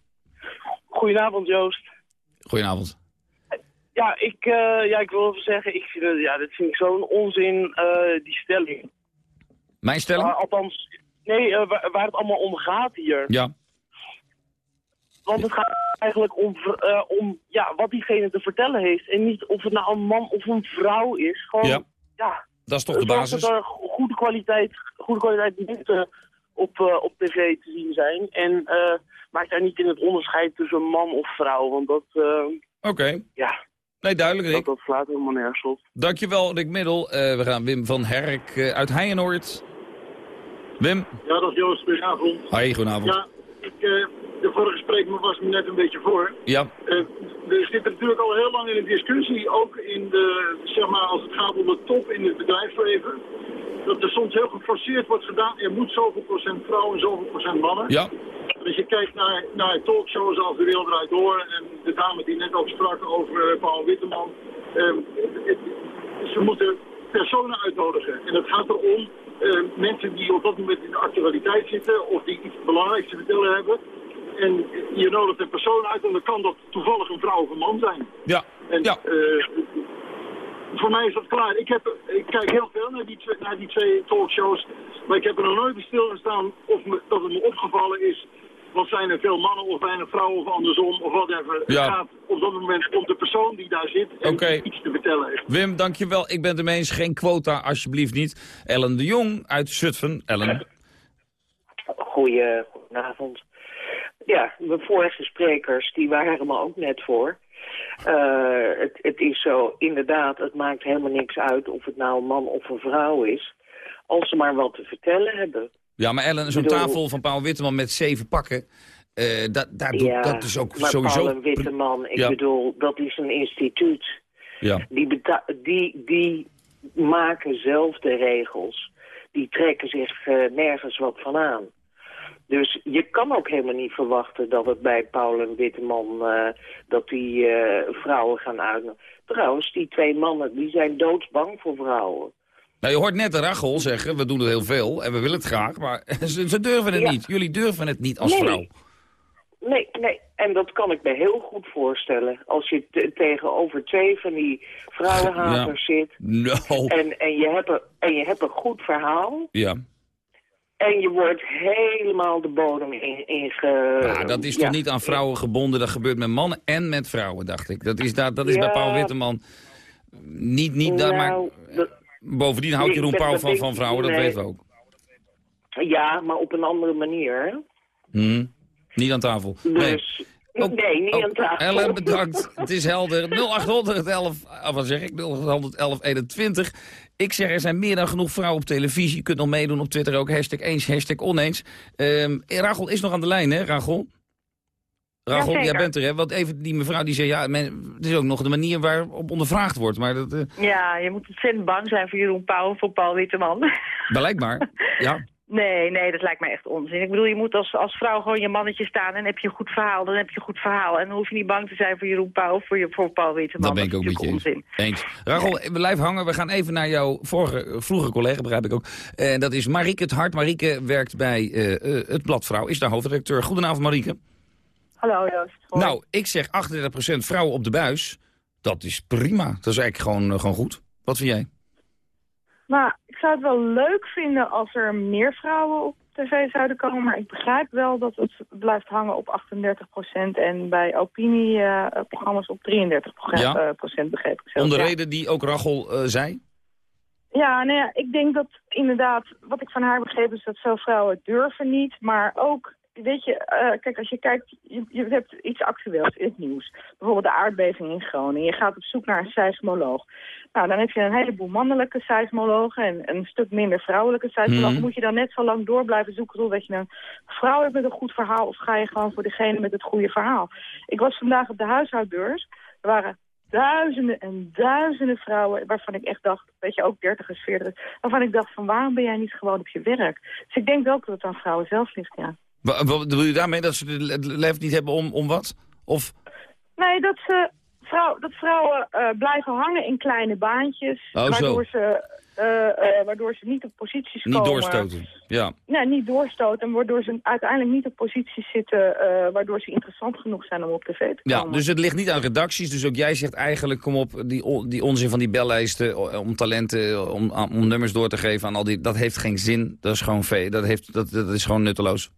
S24: Goedenavond, Joost.
S19: Goedenavond.
S24: Ja, ik, eh, ja, ik wil even zeggen, ik vind ja, dit vind ik zo'n onzin, eh, die stelling.
S19: Mijn stelling?
S24: Althans, nee, eh, waar, waar het allemaal om gaat hier.
S19: Ja.
S24: Want het gaat eigenlijk om, eh, om ja, wat diegene te vertellen heeft. En niet of het nou een man of een vrouw is. Gewoon,
S19: Ja.
S24: ja.
S19: Dat is toch de
S24: zorg
S19: basis?
S24: Dat er goede kwaliteit, goede kwaliteit minuten op, eh, op tv te zien zijn. En eh maak daar niet in het onderscheid tussen man of vrouw. Want dat, eh,
S19: Oké.
S24: ja,
S19: Nee, duidelijk,
S24: dat,
S19: Rick.
S24: dat slaat helemaal nergens op.
S19: Dankjewel, Rick Middel. Eh, we gaan Wim van Herk uit Heijenoord. Wim.
S25: Ja, dat is Joost. Goedenavond.
S19: Hoi, goedenavond.
S25: Ja, ik, eh, de vorige spreker was me net een beetje voor.
S19: Ja.
S25: Eh, er zit natuurlijk al heel lang in de discussie, ook in de, zeg maar, als het gaat om de top in het bedrijfsleven, dat er soms heel geforceerd wordt gedaan, er moet zoveel procent vrouwen en zoveel procent mannen.
S19: Ja.
S25: Als je kijkt naar, naar talkshows als De Wereld Draait Door en de dame die net ook sprak over eh, Paul Witteman, eh, ze moeten personen uitnodigen. En het gaat erom eh, mensen die op dat moment in de actualiteit zitten of die iets belangrijks te vertellen hebben. En je nodigt een persoon uit en dan kan dat toevallig een vrouw of een man zijn.
S19: Ja.
S25: En, eh, voor mij is dat klaar. Ik, heb, ik kijk heel veel naar die, twee, naar die twee talkshows. Maar ik heb er nog nooit bij stilgestaan of me, dat het me opgevallen is. Wat zijn er veel mannen of weinig vrouwen of andersom of whatever.
S19: Ja.
S25: Het gaat op dat moment om de persoon die daar zit en iets te vertellen heeft.
S19: Wim, dankjewel. Ik ben het ermee eens. Geen quota, alsjeblieft niet. Ellen de Jong uit Zutphen. Ellen.
S26: Goeie, goedenavond. Ja, mijn vorige sprekers, die waren er maar ook net voor. Eh, het, het is zo, inderdaad, het maakt helemaal niks uit of het nou een man of een vrouw is. Als ze maar wat te vertellen hebben.
S19: Ja, maar Ellen, zo'n tafel van Paul Witteman met zeven pakken... eh, dat, daar doet,
S26: ja,
S19: dat is ook
S26: maar
S19: sowieso...
S26: Paul Witteman, ik
S19: Ja.
S26: bedoel, dat is een instituut.
S19: Ja.
S26: Die, die, die maken zelf de regels. Die trekken zich eh, nergens wat van aan. Dus je kan ook helemaal niet verwachten dat het bij Paul en Witteman... eh, dat die vrouwen gaan uitnodigen. Trouwens, die twee mannen, die zijn doodsbang voor vrouwen.
S19: Nou, je hoort net de Rachel zeggen, we doen het heel veel en we willen het graag, maar ze, ze durven het
S26: Ja.
S19: niet. Jullie durven het niet als
S26: Nee.
S19: vrouw.
S26: Nee, nee, en dat kan ik me heel goed voorstellen. Als je te- tegenover twee van die vrouwenhaters zit...
S19: No.
S26: En, en, je hebt een, en je hebt een goed verhaal...
S19: Ja.
S26: En je wordt helemaal de bodem in- inge...
S19: Ja, dat is
S26: ja.
S19: toch niet aan vrouwen gebonden? Dat gebeurt met mannen en met vrouwen, dacht ik. Dat is, daar, dat is bij. Paul Witteman niet, niet daar, maar...
S26: Nou, dat-
S19: Bovendien houdt Jeroen Pauw van, van vrouwen, dat
S26: nee.
S19: weten we ook.
S26: Ja, maar op een andere manier. hè?
S19: Hm. Niet aan tafel. Nee.
S26: Dus... Nee, niet aan tafel.
S19: Ellen, bedankt. Het is helder. 0800 11, ah, wat zeg ik? 0800 11 21. Ik zeg, er zijn meer dan genoeg vrouwen op televisie. Je kunt nog meedoen op Twitter ook. Hashtag eens, hashtag oneens. Ehm Rachel is nog aan de lijn, hè, Rachel? Rachel, jij bent er, hè? Want even die mevrouw die zei, ja, men, het is ook nog de manier waarop ondervraagd wordt. Maar dat, eh,
S27: Ja, je moet ontzettend bang zijn voor Jeroen Pauw en voor Paul Witteman.
S19: blijkbaar. Ja.
S27: Nee, nee, dat lijkt mij echt onzin. Ik bedoel, je moet als, als vrouw gewoon je mannetje staan en heb je een goed verhaal, dan heb je een goed verhaal. En dan hoef je niet bang te zijn voor Jeroen Pauw of voor, je, voor Paul Witteman.
S19: Dat ben ik ook
S27: is
S19: met je eens. Rachel, blijf hangen. We gaan even naar jouw vorige, vroege collega, begrijp ik ook. En dat is Marieke het Hart. Marieke werkt bij eh, eh, het blad Vrouw, is daar hoofdredacteur. Goedenavond, Marieke.
S27: Hallo Joost. Hoi.
S19: Nou, ik zeg 38% vrouwen op de buis. Dat is prima. Dat is eigenlijk gewoon, eh, gewoon goed. Wat vind jij?
S27: Nou, ik zou het wel leuk vinden als er meer vrouwen op tv zouden komen. Maar ik begrijp wel dat het blijft hangen op 38% En bij opinieprogramma's op 33
S19: Ja.
S27: eh, procent begreep ik zelf.
S19: Om de
S27: Ja.
S19: reden die ook Rachel eh, zei?
S27: Ja, nou ja, ik denk dat inderdaad, wat ik van haar begreep is dat veel vrouwen durven niet. Maar ook, weet je, eh, kijk, als je kijkt, je, je hebt iets actueels in het nieuws. Bijvoorbeeld de aardbeving in Groningen. Je gaat op zoek naar een seismoloog. Nou, dan heb je een heleboel mannelijke seismologen en een stuk minder vrouwelijke seismologen.
S28: Mhm.
S27: Moet je dan net zo lang door blijven zoeken totdat je een vrouw hebt met een goed verhaal? Of ga je gewoon voor degene met het goede verhaal? Ik was vandaag op de huishoudbeurs. Er waren duizenden en duizenden vrouwen waarvan ik echt dacht, weet je, ook dertigers, veertigers, waarvan ik dacht van waarom ben jij niet gewoon op je werk? Dus ik denk wel dat het aan vrouwen zelf ligt, ja.
S19: Wa- Wat bedoel je daarmee? Dat ze de- het lef niet hebben om, om wat? Of,
S27: Nee, dat, ze, vrouw, dat vrouwen eh, blijven hangen in kleine baantjes,
S19: Oh, zo.
S27: waardoor ze eh, eh, waardoor ze niet op posities
S19: Niet
S27: komen.
S19: doorstoten. Ja.
S27: Nee, niet doorstoten. En waardoor ze uiteindelijk niet op posities zitten... waardoor ze interessant genoeg zijn om op tv te
S19: Ja,
S27: komen.
S19: dus het ligt niet aan redacties. Dus ook jij zegt eigenlijk, kom op, die, on- die onzin van die bellijsten... om talenten, om, om nummers door te geven aan al die... Dat heeft geen zin. Dat is gewoon vee. Dat, heeft, dat, dat is gewoon nutteloos.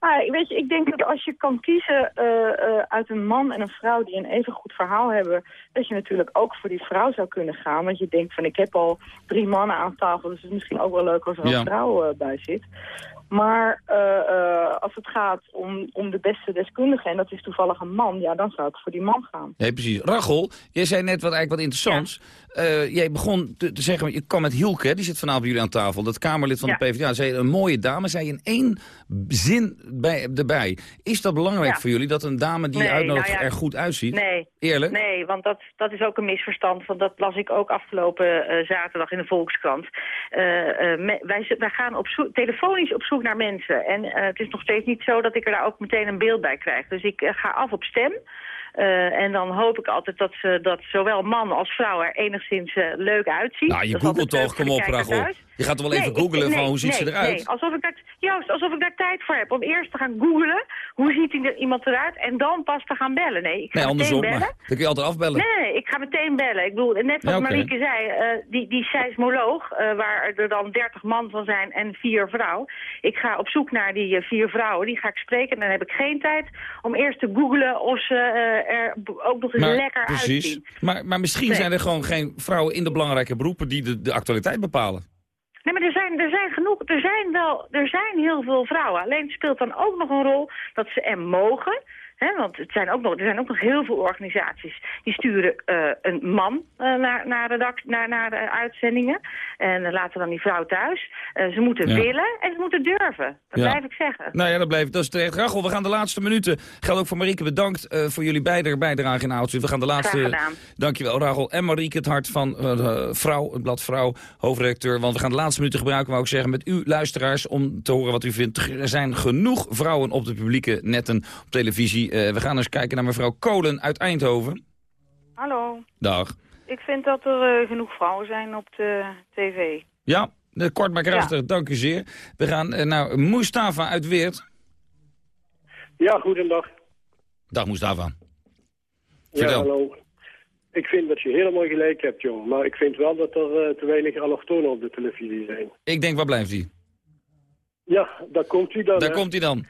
S27: Nou, weet je, ik denk dat als je kan kiezen eh, eh, uit een man en een vrouw die een even goed verhaal hebben, dat je natuurlijk ook voor die vrouw zou kunnen gaan. Want je denkt van, ik heb al drie mannen aan tafel, dus het is misschien ook wel leuk als er een vrouw eh, bij zit. Maar eh, eh, als het gaat om, om de beste deskundige, en dat is toevallig een man, ja, dan zou ik voor die man gaan.
S19: Nee, precies. Rachel, jij zei net wat eigenlijk wat interessants. Eh, jij begon te, te zeggen, je kwam met Hielke, die zit vanavond bij jullie aan tafel. Dat Kamerlid van de PvdA. Zei een mooie dame, zei in één zin bij, erbij. Is dat belangrijk
S23: Ja.
S19: voor jullie, dat een dame die je uitnodigt
S23: nou
S19: er goed uitziet?
S23: Nee.
S19: Eerlijk?
S23: Nee, want dat, dat is ook een misverstand. Want dat las ik ook afgelopen zaterdag in de Volkskrant. Wij, wij gaan op telefonisch op zoek naar mensen. En eh, het is nog steeds niet zo dat ik er daar ook meteen een beeld bij krijg. Dus ik eh, ga af op stem. Eh, en dan hoop ik altijd dat, ze, dat zowel man als vrouw er enigszins eh, leuk uitziet.
S19: Nou, je googelt toch, kom op, Rachel. Je gaat wel even
S23: Nee,
S19: googlen van hoe ziet ze eruit?
S23: Nee, alsof ik daar, juist, alsof ik daar tijd voor heb om eerst te gaan googlen. Hoe ziet iemand eruit? En dan pas te gaan bellen. Nee, ik ga
S19: Nee,
S23: meteen
S19: andersom.
S23: bellen.
S19: Maar, dan kun je altijd afbellen.
S23: Nee, nee, ik ga meteen bellen. Ik bedoel, net wat
S19: Ja.
S23: Marieke zei, eh, die, die seismoloog, waar er dan 30 man van zijn en vier vrouw. Ik ga op zoek naar die vier vrouwen, die ga ik spreken. En dan heb ik geen tijd om eerst te googlen of ze er ook nog eens
S19: Maar,
S23: lekker
S19: precies.
S23: uitzien.
S19: Maar, maar misschien
S23: Nee.
S19: zijn er gewoon geen vrouwen in de belangrijke beroepen die de, de actualiteit bepalen.
S23: Nee, maar er zijn, er zijn genoeg, er zijn wel, er zijn heel veel vrouwen. Alleen speelt dan ook nog een rol dat ze er mogen. Want het zijn ook nog, er zijn ook nog heel veel organisaties die sturen eh, een man eh, naar, naar, redact, naar, naar de uitzendingen. En eh, laten dan die vrouw thuis. Ze moeten
S19: Ja.
S23: willen en ze moeten durven. Dat
S19: Ja.
S23: blijf ik zeggen.
S19: Nou ja, dat, blijft, dat is terecht. Rachel, we gaan de laatste minuten. Geldt ook voor Marieke. Bedankt voor jullie beide bijdrage in Oudstuur. We gaan de laatste... Dankjewel, Rachel. En Marieke, het hart van Vrouw, het blad Vrouw, hoofdredacteur. Want we gaan de laatste minuten gebruiken, wou ik zeggen, met u luisteraars... om te horen wat u vindt. Er zijn genoeg vrouwen op de publieke netten op televisie. Eh, we gaan eens kijken naar mevrouw Kolen uit Eindhoven.
S29: Hallo.
S19: Dag.
S29: Ik vind dat er eh, genoeg vrouwen zijn op de tv.
S19: Ja, eh, kort maar krachtig, dank u zeer. We gaan naar Mustafa uit Weert.
S30: Ja, goedendag.
S19: Dag Mustafa.
S30: Ja, hallo. Ik vind dat je helemaal gelijk hebt, jong. Maar ik vind wel dat er te weinig allochtonen op de televisie zijn.
S19: Ik denk, waar blijft hij?
S30: Ja, daar komt hij dan.
S19: Daar
S30: hè.
S19: komt hij dan.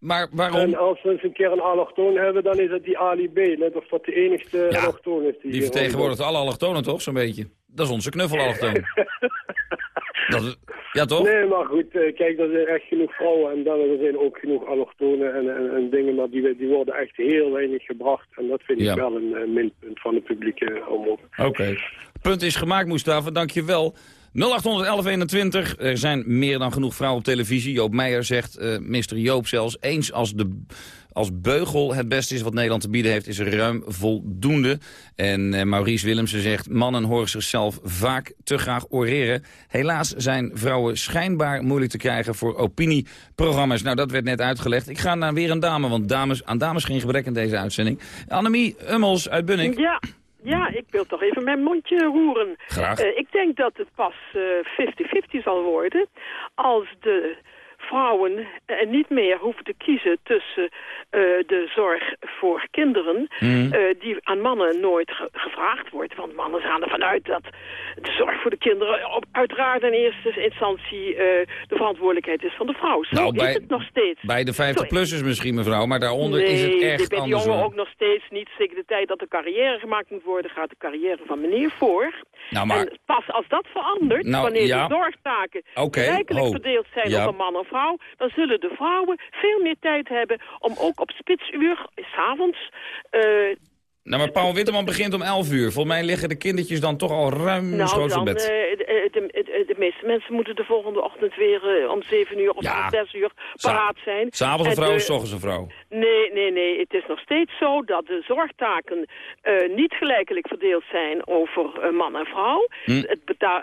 S19: Maar waarom?
S30: En als we eens een keer een allochtoon hebben, dan is het die Ali B. Net of dat de enigste
S19: Ja,
S30: allochtoon is. Die,
S19: Die vertegenwoordigt alle allochtonen toch, zo'n beetje? Dat is onze knuffelallochtoon. Dat is- ja, toch?
S30: Nee, maar goed, eh, kijk, er zijn echt genoeg vrouwen en dan er zijn ook genoeg allochtonen en, en, en dingen, maar die, die worden echt heel weinig gebracht. En dat vind
S19: Ja.
S30: ik wel een eh, minpunt van de publieke omroep.
S19: Oké. Punt is gemaakt, Mustafa. Dank je wel. 081121. Er zijn meer dan genoeg vrouwen op televisie. Joop Meijer zegt, eh Mr. Joop zelfs, eens als, de, als beugel het beste is wat Nederland te bieden heeft, is er ruim voldoende. En eh, Maurice Willemsen zegt, mannen horen zichzelf vaak te graag oreren. Helaas zijn vrouwen schijnbaar moeilijk te krijgen voor opinieprogramma's. Nou, dat werd net uitgelegd. Ik ga naar weer een dame, want dames, aan dames geen gebrek in deze uitzending. Annemie Ummels uit Bunnik.
S31: Ja, ja, ik wil toch even mijn mondje roeren.
S19: Graag.
S31: Eh, ik denk dat het pas eh, 50-50 zal worden als de vrouwen eh, niet meer hoeven te kiezen tussen eh, de zorg voor kinderen...
S32: Mhm.
S31: eh, die aan mannen nooit ge- gevraagd wordt. Want mannen gaan ervan uit dat de zorg voor de kinderen... Op, uiteraard in eerste instantie de verantwoordelijkheid is van de vrouw. Zo
S19: Nou, bij-
S31: is het nog steeds.
S19: Bij de
S31: Zo
S19: 50-plussers misschien, mevrouw, maar daaronder
S31: nee,
S19: is het echt
S31: bij
S19: anders.
S31: jongen
S19: hoor.
S31: ook nog steeds niet. Zeker de tijd dat de carrière gemaakt moet worden, gaat de carrière van meneer voor.
S19: Nou, maar-
S31: En pas als dat verandert,
S19: Nou,
S31: wanneer
S19: ja.
S31: de zorgtaken
S19: ho.
S31: verdeeld zijn
S19: Ja.
S31: op een man en vrouw, dan zullen de vrouwen veel meer tijd hebben om ook op spitsuur, s'avonds, eh
S19: Nou, maar Paul Witteman begint om 11 uur. Volgens mij liggen de kindertjes dan toch al ruim
S31: nou,
S19: schoot op bed.
S31: eh, de, de, de- meeste mensen moeten de volgende ochtend weer om 7 uur of
S19: Ja.
S31: om 6 uur paraat zijn.
S19: S'avonds een
S31: En
S19: vrouw, s ochtends een vrouw.
S31: Nee, nee, nee. Het is nog steeds zo dat de zorgtaken niet gelijkelijk verdeeld zijn over man en vrouw.
S19: Hm.
S31: Het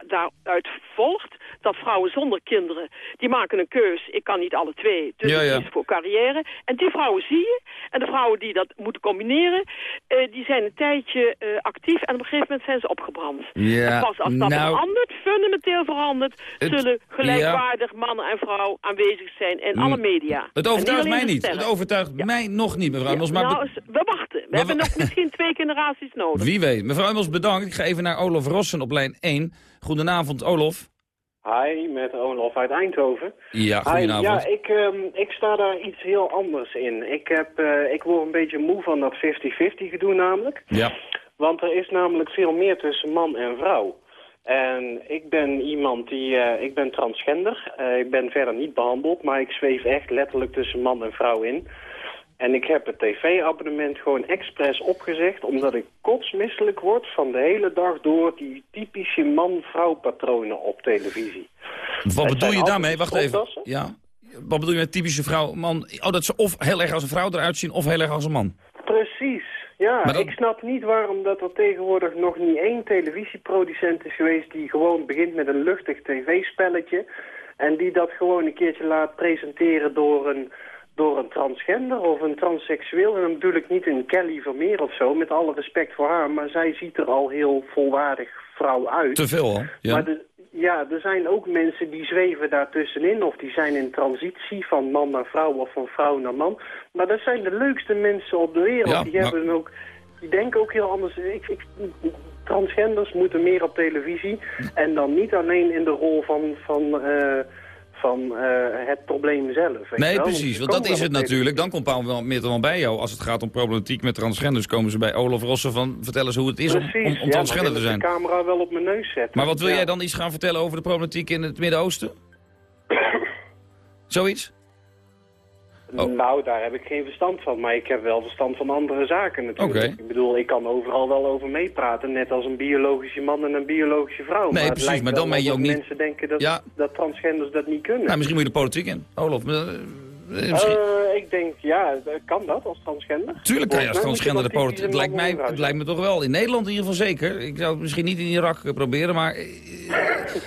S31: daaruit volgt dat vrouwen zonder kinderen, die maken een keus. Ik kan niet alle twee, dus
S19: Ja,
S31: voor carrière. En die vrouwen zie je. En de vrouwen die dat moeten combineren, eh, die zijn een tijdje eh, actief. En op een gegeven moment zijn ze opgebrand.
S19: Ja,
S31: en pas als dat
S19: nou-
S31: verandert, fundamenteel verandert,
S19: Het-
S31: zullen gelijkwaardig mannen en vrouw aanwezig zijn in alle media.
S19: Het overtuigt mij niet. Het overtuigt mij nog niet, mevrouw. Maar
S31: nou, we wachten. We hebben nog misschien twee generaties nodig.
S19: wie weet. Mevrouw Emmels, bedankt. Ik ga even naar Olof Rossen op lijn 1. Goedenavond, Olof.
S33: Hi, met Olaf uit Eindhoven.
S19: Ja,
S33: Hi,
S19: goedenavond.
S33: ja, ik, ehm, ik sta daar iets heel anders in. Ik, heb, eh, ik word een beetje moe van dat 50-50 gedoe namelijk.
S19: Ja.
S33: Want er is namelijk veel meer tussen man en vrouw. En ik ben iemand die, eh, ik ben transgender. Eh, ik ben verder niet behandeld, maar ik zweef echt letterlijk tussen man en vrouw in. En ik heb het tv-abonnement gewoon expres opgezegd... omdat ik kotsmisselijk word van de hele dag door die typische man-vrouw patronen op televisie.
S19: Wat bedoel je daarmee? Wacht even. Ja. Wat bedoel je met typische vrouw, man? Oh, dat ze of heel erg als een vrouw eruit zien of heel erg als een man.
S33: Precies. Ja,
S19: dat-
S33: ik snap niet waarom dat er tegenwoordig nog niet één televisieproducent is geweest... die gewoon begint met een luchtig tv-spelletje... en die dat gewoon een keertje laat presenteren door een, door een transgender of een transseksueel. En dan bedoel ik niet een Kelly Vermeer of zo, met alle respect voor haar... maar zij ziet er al heel volwaardig vrouw uit.
S19: Te veel. Ja.
S33: Maar de, ja, er zijn ook mensen die zweven daartussenin... of die zijn in transitie van man naar vrouw of van vrouw naar man. Maar dat zijn de leukste mensen op de wereld.
S19: Ja,
S33: die,
S19: maar-
S33: hebben ook, die denken ook heel anders. Ik, ik, transgenders moeten meer op televisie... en dan niet alleen in de rol van, van, eh, van eh, het probleem zelf.
S19: Nee,
S33: wel.
S19: precies, want dat is het natuurlijk. Dan komt Paul wel bij jou. Als het gaat om problematiek met transgenders, komen ze bij Olaf Rossen van... vertel eens hoe het is om,
S33: Precies,
S19: om, om
S33: ja,
S19: transgender te zijn.
S33: de camera wel op mijn neus zetten.
S19: Maar wat wil
S33: Ja.
S19: jij dan iets gaan vertellen over de problematiek in het Midden-Oosten? Zoiets? Oh.
S33: Nou, daar heb ik geen verstand van. Maar ik heb wel verstand van andere zaken natuurlijk. Ik bedoel, ik kan overal wel over meepraten. Net als een biologische man en een biologische vrouw.
S19: Nee,
S33: het
S19: precies, maar dan ben je ook niet-
S33: mensen denken dat,
S19: Ja.
S33: dat transgenders dat niet kunnen.
S19: Nou, misschien moet je de politiek in. Olaf, eh, Eh,
S33: ik denk, ja, kan dat als transgender?
S19: Tuurlijk kan je als transgender de politiek. Het lijkt, mij, het lijkt me toch wel. In Nederland in ieder geval zeker. Ik zou het misschien niet in Irak eh, proberen, maar...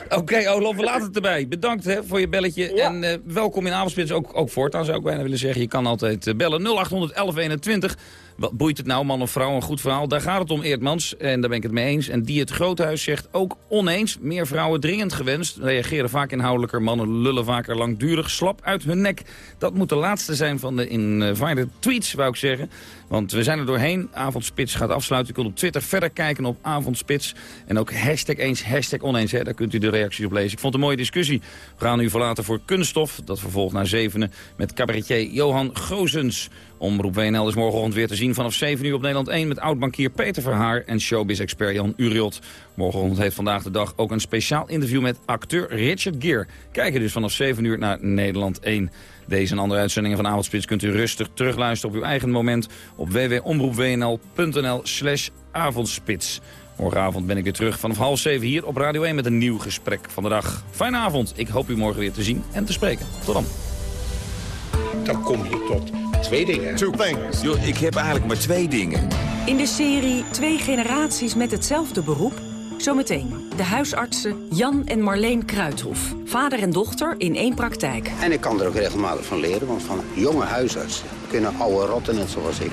S19: Oké, Olaf, we laten het erbij. Bedankt hè, voor je belletje. En welkom in Avondspits, ook, ook voortaan zou ik bijna willen zeggen. Je kan altijd bellen. 0800 1121. Wat boeit het nou, man of vrouw? Een goed verhaal. Daar gaat het om, Eertmans. En daar ben ik het mee eens. En die het Groothuis zegt ook oneens. Meer vrouwen dringend gewenst. Reageren vaak inhoudelijker. Mannen lullen vaker langdurig. Slap uit hun nek. Dat moet de laatste zijn van de invited tweets, wou ik zeggen. Want we zijn er doorheen. Avondspits gaat afsluiten. U kunt op Twitter verder kijken op Avondspits. En ook hashtag eens, hashtag oneens. Hè. Daar kunt u de reacties op lezen. Ik vond het een mooie discussie. We gaan u verlaten voor Kunststof. Dat vervolgt naar zevenen met cabaretier Johan Gozens. Omroep WNL is morgenochtend weer te zien vanaf 7 uur op Nederland 1... met oud-bankier Peter Verhaar en showbiz-expert Jan Uriot. Morgenochtend heeft vandaag de dag ook een speciaal interview met acteur Richard Gere. Kijken dus vanaf 7 uur naar Nederland 1. Deze en andere uitzendingen van Avondspits kunt u rustig terugluisteren op uw eigen moment... op www.omroepwnl.nl slash avondspits. Morgenavond ben ik weer terug vanaf half 7 hier op Radio 1 met een nieuw gesprek van de dag. Fijne avond. Ik hoop u morgen weer te zien en te spreken. Tot dan.
S32: Dan kom je tot twee dingen.
S1: Two things.
S34: Yo, ik heb eigenlijk maar twee dingen.
S35: In de serie Twee generaties met hetzelfde beroep... zometeen de huisartsen Jan en Marleen Kruithof. Vader en dochter in één praktijk.
S28: En ik kan er ook regelmatig van leren, want van jonge huisartsen kunnen oude rotten net zoals ik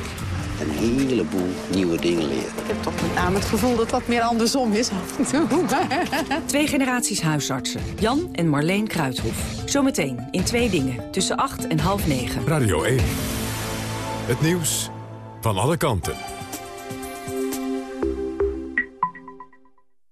S28: een heleboel nieuwe dingen leren.
S36: Ik heb toch met name het gevoel dat dat meer andersom is af en toe.
S35: Twee generaties huisartsen. Jan en Marleen Kruithof. Zometeen in Twee Dingen. Tussen acht en half negen.
S1: Radio 1. Het nieuws van alle kanten.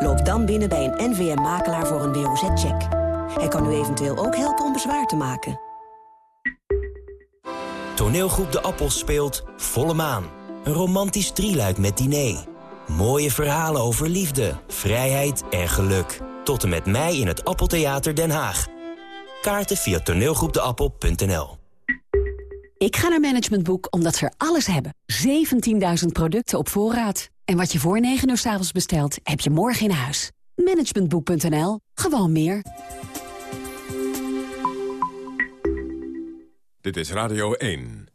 S37: Loop dan binnen bij een NVM-makelaar voor een WOZ-check. Hij kan u eventueel ook helpen om bezwaar te maken.
S38: Toneelgroep De Appels speelt Volle Maan. Een romantisch drieluik met diner. Mooie verhalen over liefde, vrijheid en geluk. Tot en met mei in het Appeltheater Den Haag. Kaarten via toneelgroepdeappel.nl
S39: Ik ga naar Management Boek omdat ze er alles hebben. 17.000 producten op voorraad. En wat je voor 9 uur s avonds bestelt, heb je morgen in huis. Managementboek.nl. Gewoon meer.
S1: Dit is Radio 1.